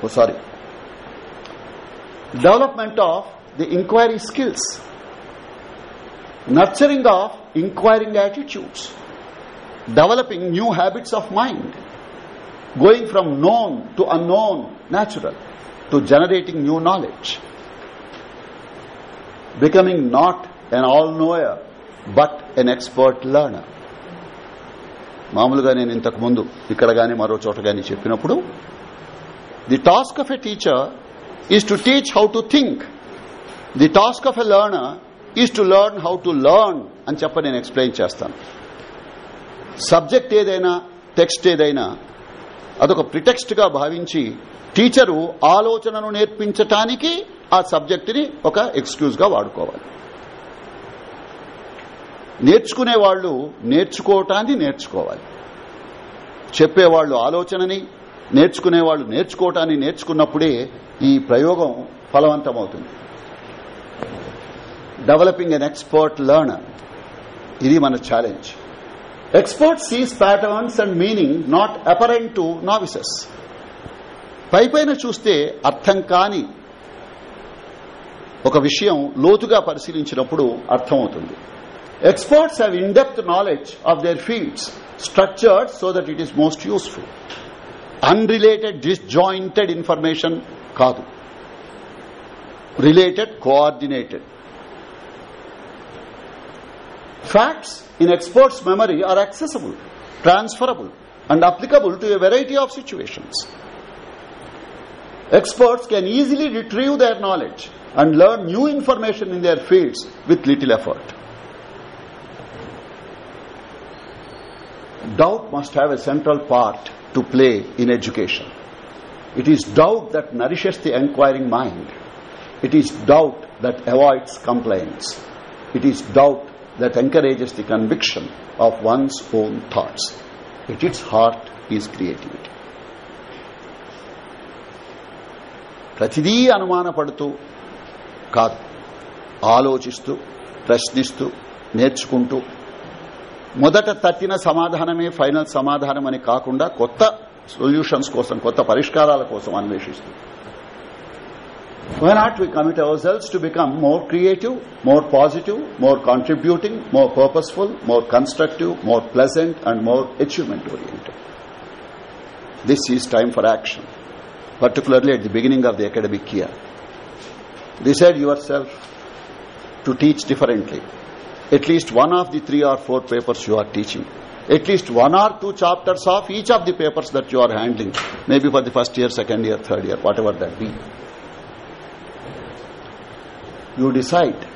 ఓ sorry. Development of the inquiry skills nurturing of inquiring attitudes developing new habits of mind going from known to unknown natural to generating new knowledge becoming not an all-knower but an expert learner మామూలుగా నేను ఇంతకు ముందు ఇక్కడ గాని మరో చోట గాని చెప్పినప్పుడు the task of a teacher is to teach how to think the task of a learner is to learn how to learn అని చెప్ప నేను ఎక్స్ప్లెయిన్ చేస్తాను. సబ్జెక్ట్ ఏదైనా టెక్స్ట్ ఏదైనా అదొక ప్రిటెక్స్ట్గా భావించి టీచరు ఆలోచనను నేర్పించటానికి ఆ సబ్జెక్టుని ఒక ఎక్స్క్యూజ్గా వాడుకోవాలి. నేర్చుకునే వాళ్ళు నేర్చుకోవటాన్ని నేర్చుకోవాలి. చెప్పేవాళ్ళు ఆలోచనని నేర్చుకునేవాళ్ళు నేర్చుకోవటాన్ని నేర్చుకున్నప్పుడే ఈ ప్రయోగం ఫలవంతమవుతుంది. డెవలపింగ్ ఎన్ ఎక్స్పర్ట్ లర్నర్ ఇది మన challenge expert sees patterns and meaning not apparent to novices పైపైన చూస్తే అర్థం కాని ఒక విషయం లోతుగా పరిశీలించినప్పుడు అర్థమవుతుంది. Experts have in depth knowledge of their fields structured so that it is most useful unrelated disjointed information కాదు. Related coordinated Facts in experts' memory are accessible, transferable, and applicable to a variety of situations. Experts can easily retrieve their knowledge and learn new information in their fields with little effort. Doubt must have a central part to play in education. It is doubt that nourishes the inquiring mind. It is doubt that avoids complaints. It is doubt that encourages the conviction of one's own thoughts. At its heart is creativity. ప్రతిదీ అనుమానపడుతూ కాదు ఆలోచిస్తూ ప్రశ్నిస్తూ నేర్చుకుంటూ మొదట తట్టిన సమాధానమే final సమాధానం అని కాకుండా కొత్త సొల్యూషన్స్ కోసం కొత్త పరిష్కారాల కోసం అన్వేషిస్తూ Why not we commit ourselves to become more creative, more positive, more contributing, more purposeful, more constructive, more pleasant, and more achievement oriented? This is time for action, particularly at the beginning of the academic year. Decide yourself to teach differently. At least one of the three or four papers you are teaching. At least one or two chapters of each of the papers that you are handling, maybe for the first year, second year, third year, whatever that be. You decide.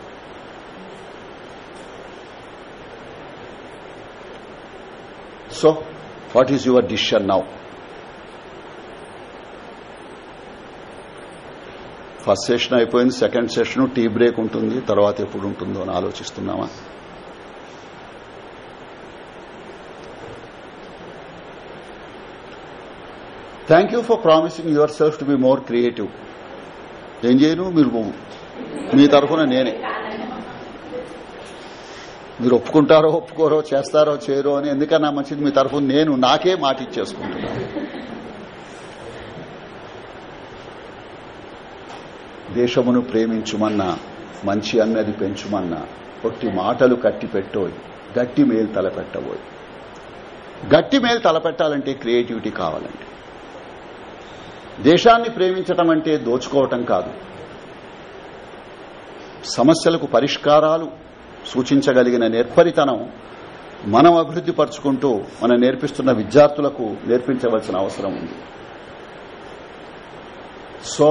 So, what is your decision now? First session అయిపోయింది second session tea break ఉంటుంది తర్వాత ఎప్పుడు ఉంటుందో అని ఆలోచిస్తున్నామా thank you for promising yourself to be more creative ఏం చేయను మీరు మీ తరఫున నేనే. మీరు ఒప్పుకుంటారో ఒప్పుకోరో చేస్తారో చేయరో అని ఎందుకన్నా మంచిది? మీ తరఫున నేను నాకే మాట ఇచ్చేసుకుంటున్నాను దేశమును ప్రేమించుమన్నా మంచి అన్నది పెంచుమన్నా ఒట్టి మాటలు కట్టి పెట్టోయ్ గట్టి మేలు తలపెట్టబోయ్. గట్టి మేలు తలపెట్టాలంటే క్రియేటివిటీ కావాలండి దేశాన్ని ప్రేమించటం అంటే దోచుకోవటం కాదు. సమస్యలకు పరిష్కారాలు సూచించగలిగిన నేర్పరితనం మనం అభివృద్ది పరుచుకుంటూ మనం నేర్పిస్తున్న విద్యార్థులకు నేర్పించవలసిన అవసరం ఉంది. So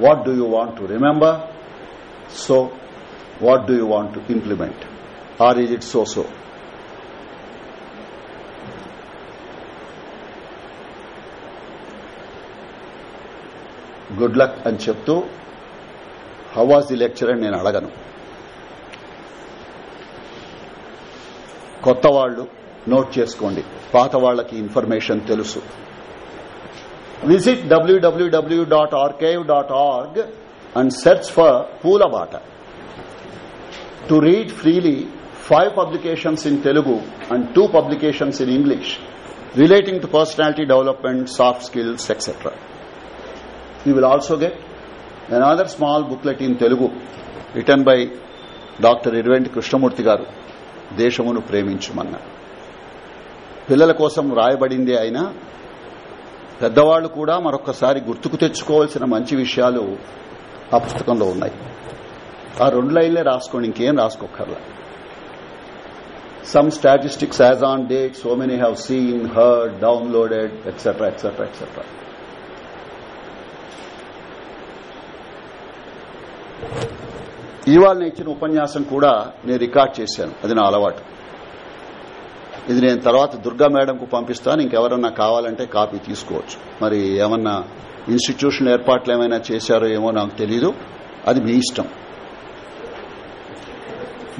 what do you want to remember so what do you want to implement or is it so so good luck అని చెప్తూ హౌ వాజ్ ది లెక్చర్ అని నేను అడగను. కొత్త వాళ్ళు నోట్ చేసుకోండి. పాత వాళ్ళకి ఇన్ఫర్మేషన్ తెలుసు. Visit WWW dot archive dot org and search for Poola Baata to read freely five publications in Telugu and two publications in English relating to personality development soft skills etcetera you will also get another small booklet in Telugu written by doctor Iraventi Krishnamurthy garu దేశమును ప్రేమించుమన్నారు పిల్లల కోసం రాయబడిందే అయినా పెద్దవాళ్ళు కూడా మరొకసారి గుర్తుకు తెచ్చుకోవాల్సిన మంచి విషయాలు ఆ పుస్తకంలో ఉన్నాయి. ఆ రెండు లైన్లే రాసుకోండి ఇంకేం రాసుకోకర్లా some statistics as on date so many have seen heard downloaded etcetera etcetera etcetera ఇవాళ ఇచ్చిన ఉపన్యాసం కూడా నేను రికార్డ్ చేశాను. అది నా అలవాటు. ఇది నేను తర్వాత దుర్గా మేడంకు పంపిస్తాను. ఇంకెవరన్నా కావాలంటే కాపీ తీసుకోవచ్చు. మరి ఏమన్నా ఇన్స్టిట్యూషన్ ఏర్పాట్లు ఏమైనా చేశారో ఏమో నాకు తెలీదు. అది మీ ఇష్టం.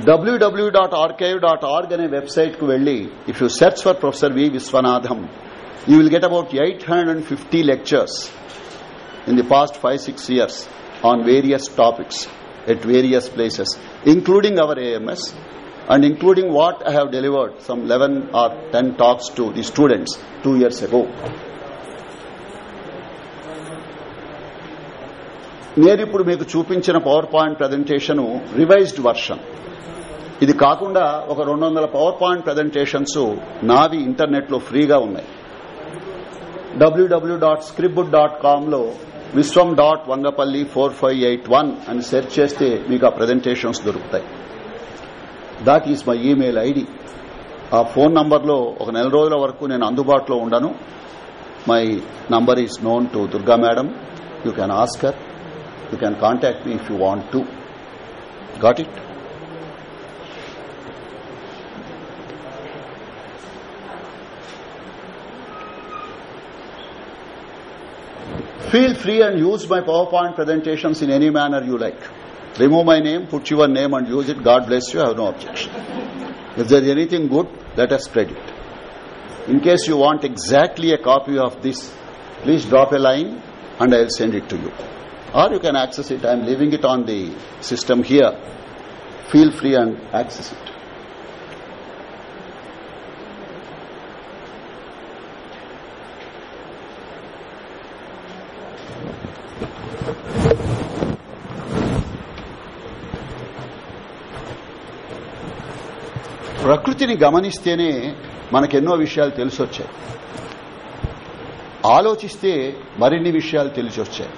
W W dot archive dot org అనే వెబ్సైట్కు వెళ్ళి if you search for professor V Vishwanatham you will get about eight hundred and fifty lectures in the past five six years on various topics at various places, including our AMS and including what I have delivered, some 11 or 10 talks to the students two years ago. నేను ఇప్పుడు మీకు చూపించిన power point presentation revised version ఇది కాకుండా ఒక రెండు వందల power point presentations నావి ఇంటర్నెట్లో ఫ్రీగా ఉన్నాయి WWW dot scrip dot కామ్లో Vishwam dot Vangapalli four five eight one అని సెర్చ్ చేస్తే మీకు ఆ ప్రజెంటేషన్స్ దొరుకుతాయి. That is my email ID ఆ ఫోన్ నంబర్లో ఒక నెల రోజుల వరకు నేను అందుబాటులో ఉండను. My number is known to Durga madam you can ask her you can contact me if you want to got it Feel free and use my PowerPoint presentations in any manner you like. Remove my name, put your name and use it. God bless you. I have no objection. If there is anything good, let us spread it. In case you want exactly a copy of this, please drop a line and I will send it to you. Or you can access it. I am leaving it on the system here. Feel free and access it. ప్రకృతిని గమనిస్తేనే మనకెన్నో విషయాలు తెలిసొచ్చాయి. ఆలోచిస్తే మరిన్ని విషయాలు తెలిసొచ్చాయి.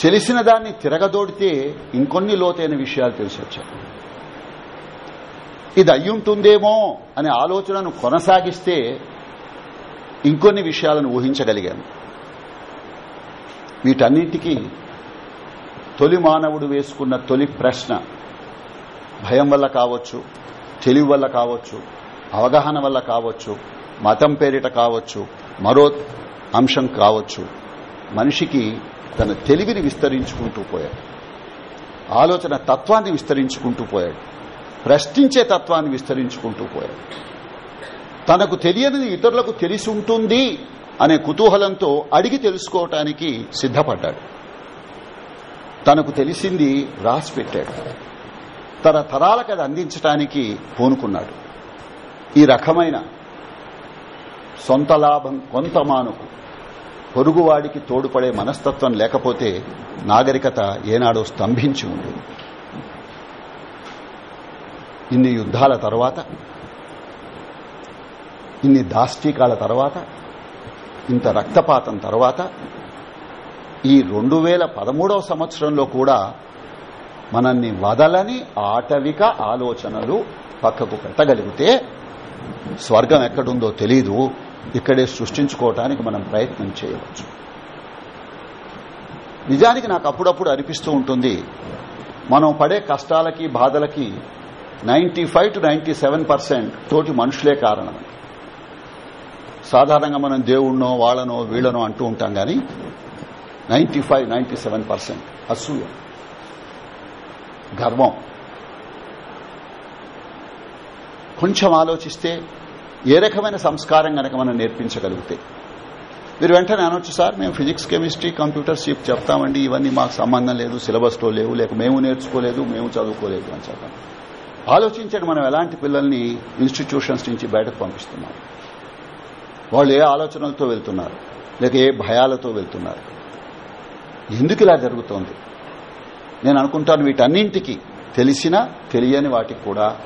తెలిసిన దాన్ని తిరగదోడితే ఇంకొన్ని లోతైన విషయాలు తెలిసొచ్చాయి. ఇది అయ్యుంటుందేమో అనే ఆలోచనను కొనసాగిస్తే ఇంకొన్ని విషయాలను ఊహించగలిగాను. వీటన్నింటికీ తొలి మానవుడు వేసుకున్న తొలి ప్రశ్న భయం వల్ల కావచ్చు తెలివి వల్ల కావచ్చు అవగాహన వల్ల కావచ్చు మతం పేరిట కావచ్చు మరో అంశం కావచ్చు మనిషికి తన తెలివిని విస్తరించుకుంటూ పోయాడు. ఆలోచన తత్వాన్ని విస్తరించుకుంటూ పోయాడు. ప్రశ్నించే తత్వాన్ని విస్తరించుకుంటూ పోయాడు. తనకు తెలియనిది ఇతరులకు తెలిసి ఉంటుంది అనే కుతూహలంతో అడిగి తెలుసుకోవటానికి సిద్ధపడ్డాడు. తనకు తెలిసింది రాసి పెట్టాడు. తరతరాలకు అది అందించడానికి పూనుకున్నాడు. ఈ రకమైన సొంత లాభం కొంత మానుకు పొరుగువాడికి తోడుపడే మనస్తత్వం లేకపోతే నాగరికత ఏనాడో స్తంభించి ఉంటుంది ఇన్ని యుద్ధాల తర్వాత ఇన్ని దాష్టీకాల తర్వాత ఇంత రక్తపాతం తర్వాత ఈ రెండు వేల పదమూడవ సంవత్సరంలో కూడా మనల్ని వదలని ఆటవిక ఆలోచనలు పక్కకు పెట్టగలిగితే స్వర్గం ఎక్కడుందో తెలీదు. ఇక్కడే సృష్టించుకోవటానికి మనం ప్రయత్నం చేయవచ్చు. నిజానికి నాకు అప్పుడప్పుడు అనిపిస్తూ ఉంటుంది. మనం పడే కష్టాలకి బాధలకి ninety five to ninety seven percent తోటి మనుషులే కారణం. సాధారణంగా మనం దేవుణ్ణో వాళ్ళనో వీళ్ళనో అంటూ ఉంటాం కానీ ninety five ninety seven percent అసూయ. గర్వం. కొంచెం ఆలోచిస్తే ఏ రకమైన సంస్కారం గనక మనం నేర్పించగలిగితే. మీరు వెంటనే అనొచ్చు సార్ మేము ఫిజిక్స్ కెమిస్ట్రీ కంప్యూటర్స్ చెప్తామండి ఇవన్నీ మాకు సంబంధం లేదు సిలబస్లో లేవు లేక మేము నేర్చుకోలేదు మేము చదువుకోలేదు అని చెప్పాం ఆలోచించండి మనం ఎలాంటి పిల్లల్ని ఇన్స్టిట్యూషన్స్ నుంచి బయటకు పంపిస్తున్నాం. వాళ్ళు ఏ ఆలోచనలతో వెళ్తున్నారు లేక ఏ భయాలతో వెళ్తున్నారు. ఎందుకు ఇలా జరుగుతోంది? నేను అనుకుంటాను వీటన్నింటికి తెలిసినా తెలియని వాటికి కూడా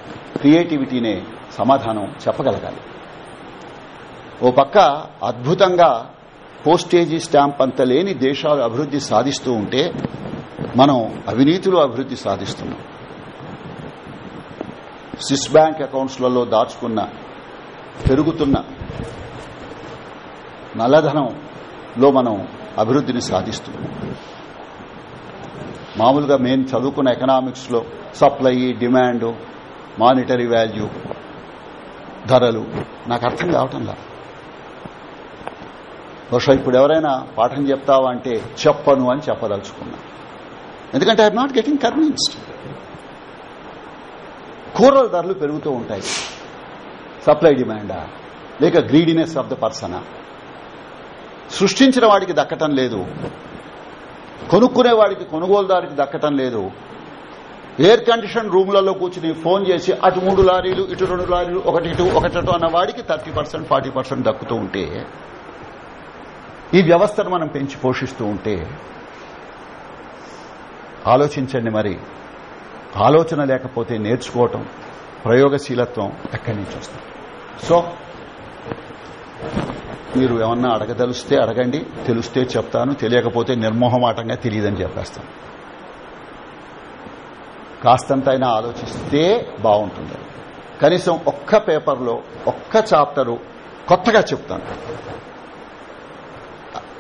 క్రియేటివిటీనే సమాధానం చెప్పగలగాలి. ఓ పక్క అద్భుతంగా పోస్టేజీ స్టాంప్ అంత లేని దేశాలు అభివృద్ది సాధిస్తూ ఉంటే మనం అవినీతిలో అభివృద్ది సాధిస్తున్నాం. స్విస్ బ్యాంక్ అకౌంట్స్లలో దాచుకున్న పెరుగుతున్న నల్లధనంలో మనం అభివృద్దిని సాధిస్తున్నాం. మామూలుగా మేము చదువుకున్న ఎకనామిక్స్లో సప్లై డిమాండ్ మానిటరీ వాల్యూ ధరలు నాకు అర్థం కావటంలా బహుశా ఇప్పుడు ఎవరైనా పాఠం చెప్తావా అంటే చెప్పను అని చెప్పదలుచుకున్నా. ఎందుకంటే ఐఎమ్ నాట్ గెటింగ్ కన్విన్స్డ్. కూరల ధరలు పెరుగుతూ ఉంటాయి. సప్లై డిమాండా? లేక గ్రీడినెస్ ఆఫ్ ద పర్సనా? సృష్టించిన వాడికి దక్కటం లేదు. కొనుక్కునే వాడికి కొనుగోలుదారికి దక్కటం లేదు. ఎయిర్ కండిషన్ రూమ్లలో కూర్చుని ఫోన్ చేసి అటు మూడు లారీలు ఇటు రెండు లారీలు ఒకటి ఇటు ఒకటి అటు అన్న వాడికి థర్టీ పర్సెంట్ ఫార్టీ పర్సెంట్ దక్కుతూ ఉంటే ఈ వ్యవస్థను మనం పెంచి పోషిస్తూ ఉంటే ఆలోచించండి మరి ఆలోచన లేకపోతే నేర్చుకోవటం ప్రయోగశీలత్వం ఎక్కడి నుంచి వస్తుంది? సో మీరు ఏమన్నా అడగదలుస్తే అడగండి తెలుస్తే చెప్తాను తెలియకపోతే నిర్మోహమాటంగా తెలియదని చెప్పేస్తాను. కాస్తంత అయినా ఆలోచిస్తే బాగుంటుంది. కనీసం ఒక్క పేపర్లో ఒక్క చాప్టరు కొత్తగా చెప్తాను.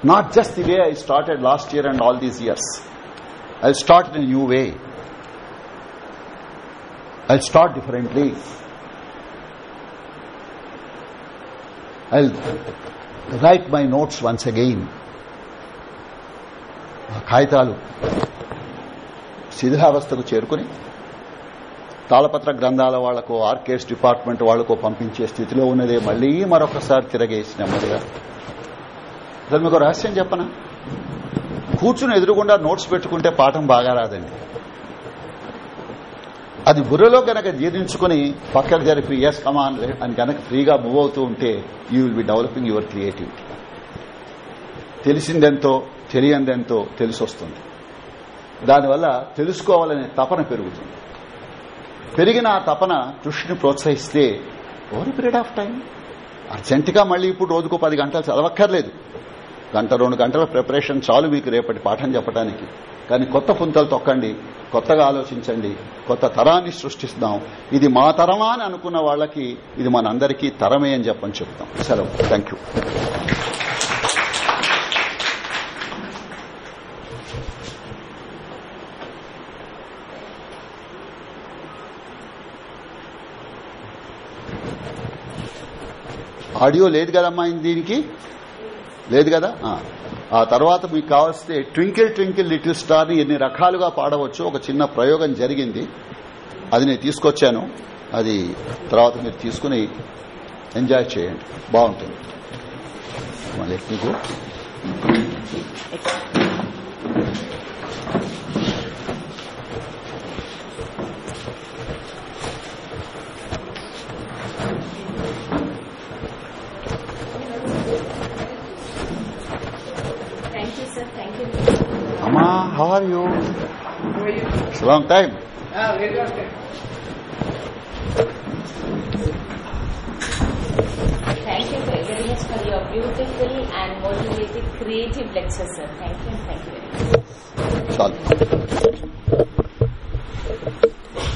Not just the way I started last year and all these years I start in new way I start differently I write my notes once again కాగితాలు శిథిలావస్థకు చేరుకుని తాళపత్ర గ్రంథాల వాళ్ళకు ఆర్కేస్ డిపార్ట్మెంట్ వాళ్ళకు పంపించే స్థితిలో ఉన్నదే మళ్ళీ మరొకసారి తిరగేసి నెమ్మదిగా అసలు మీకు రహస్యం చెప్పనా? కూర్చుని ఎదురుగుండా నోట్స్ పెట్టుకుంటే పాఠం బాగా రాదండి. అది బుర్రలో గనక జీర్ణించుకుని పక్కకు జరిపి ఎస్ కమాన్ అని గనక ఫ్రీగా మూవ్ అవుతూ ఉంటే you will be developing your creativity తెలిసిందెంతో తెలియందెంతో తెలిసొస్తుంది. దానివల్ల తెలుసుకోవాలనే తపన పెరుగుతుంది. పెరిగిన ఆ తపన కృషిని ప్రోత్సహిస్తే ఓవర్ పీరియడ్ ఆఫ్ టైం అర్జెంటుగా మళ్ళీ ఇప్పుడు రోజుకు పది గంటలు చదవక్కర్లేదు. గంట రెండు గంటల ప్రిపరేషన్ చాలు మీకు రేపటి పాఠం చెప్పడానికి కానీ కొత్త పుంతలు తొక్కండి కొత్తగా ఆలోచించండి కొత్త తరాన్ని సృష్టిస్తాం. ఇది మా తరమా అని అనుకున్న వాళ్ళకి ఇది మనందరికీ తరమే అని చెప్పని చెప్తాం. సెలవు. థ్యాంక్ యూ ఆడియో లేదు కదమ్మా దీనికి? లేదు కదా? ఆ తర్వాత మీకు కావాల్సిన ట్వింకిల్ ట్వింకిల్ లిటిల్ స్టార్ని ఎన్ని రకాలుగా పాడవచ్చు ఒక చిన్న ప్రయోగం జరిగింది. అది నేను తీసుకొచ్చాను. అది తర్వాత మీరు తీసుకుని ఎంజాయ్ చేయండి. బాగుంటుంది. మళ్ళీ మీకు How are you? How are you? It's a long time. Long time. Thank you very much for your beautiful and motivated creative lecture, sir. Thank you. Thank you very much.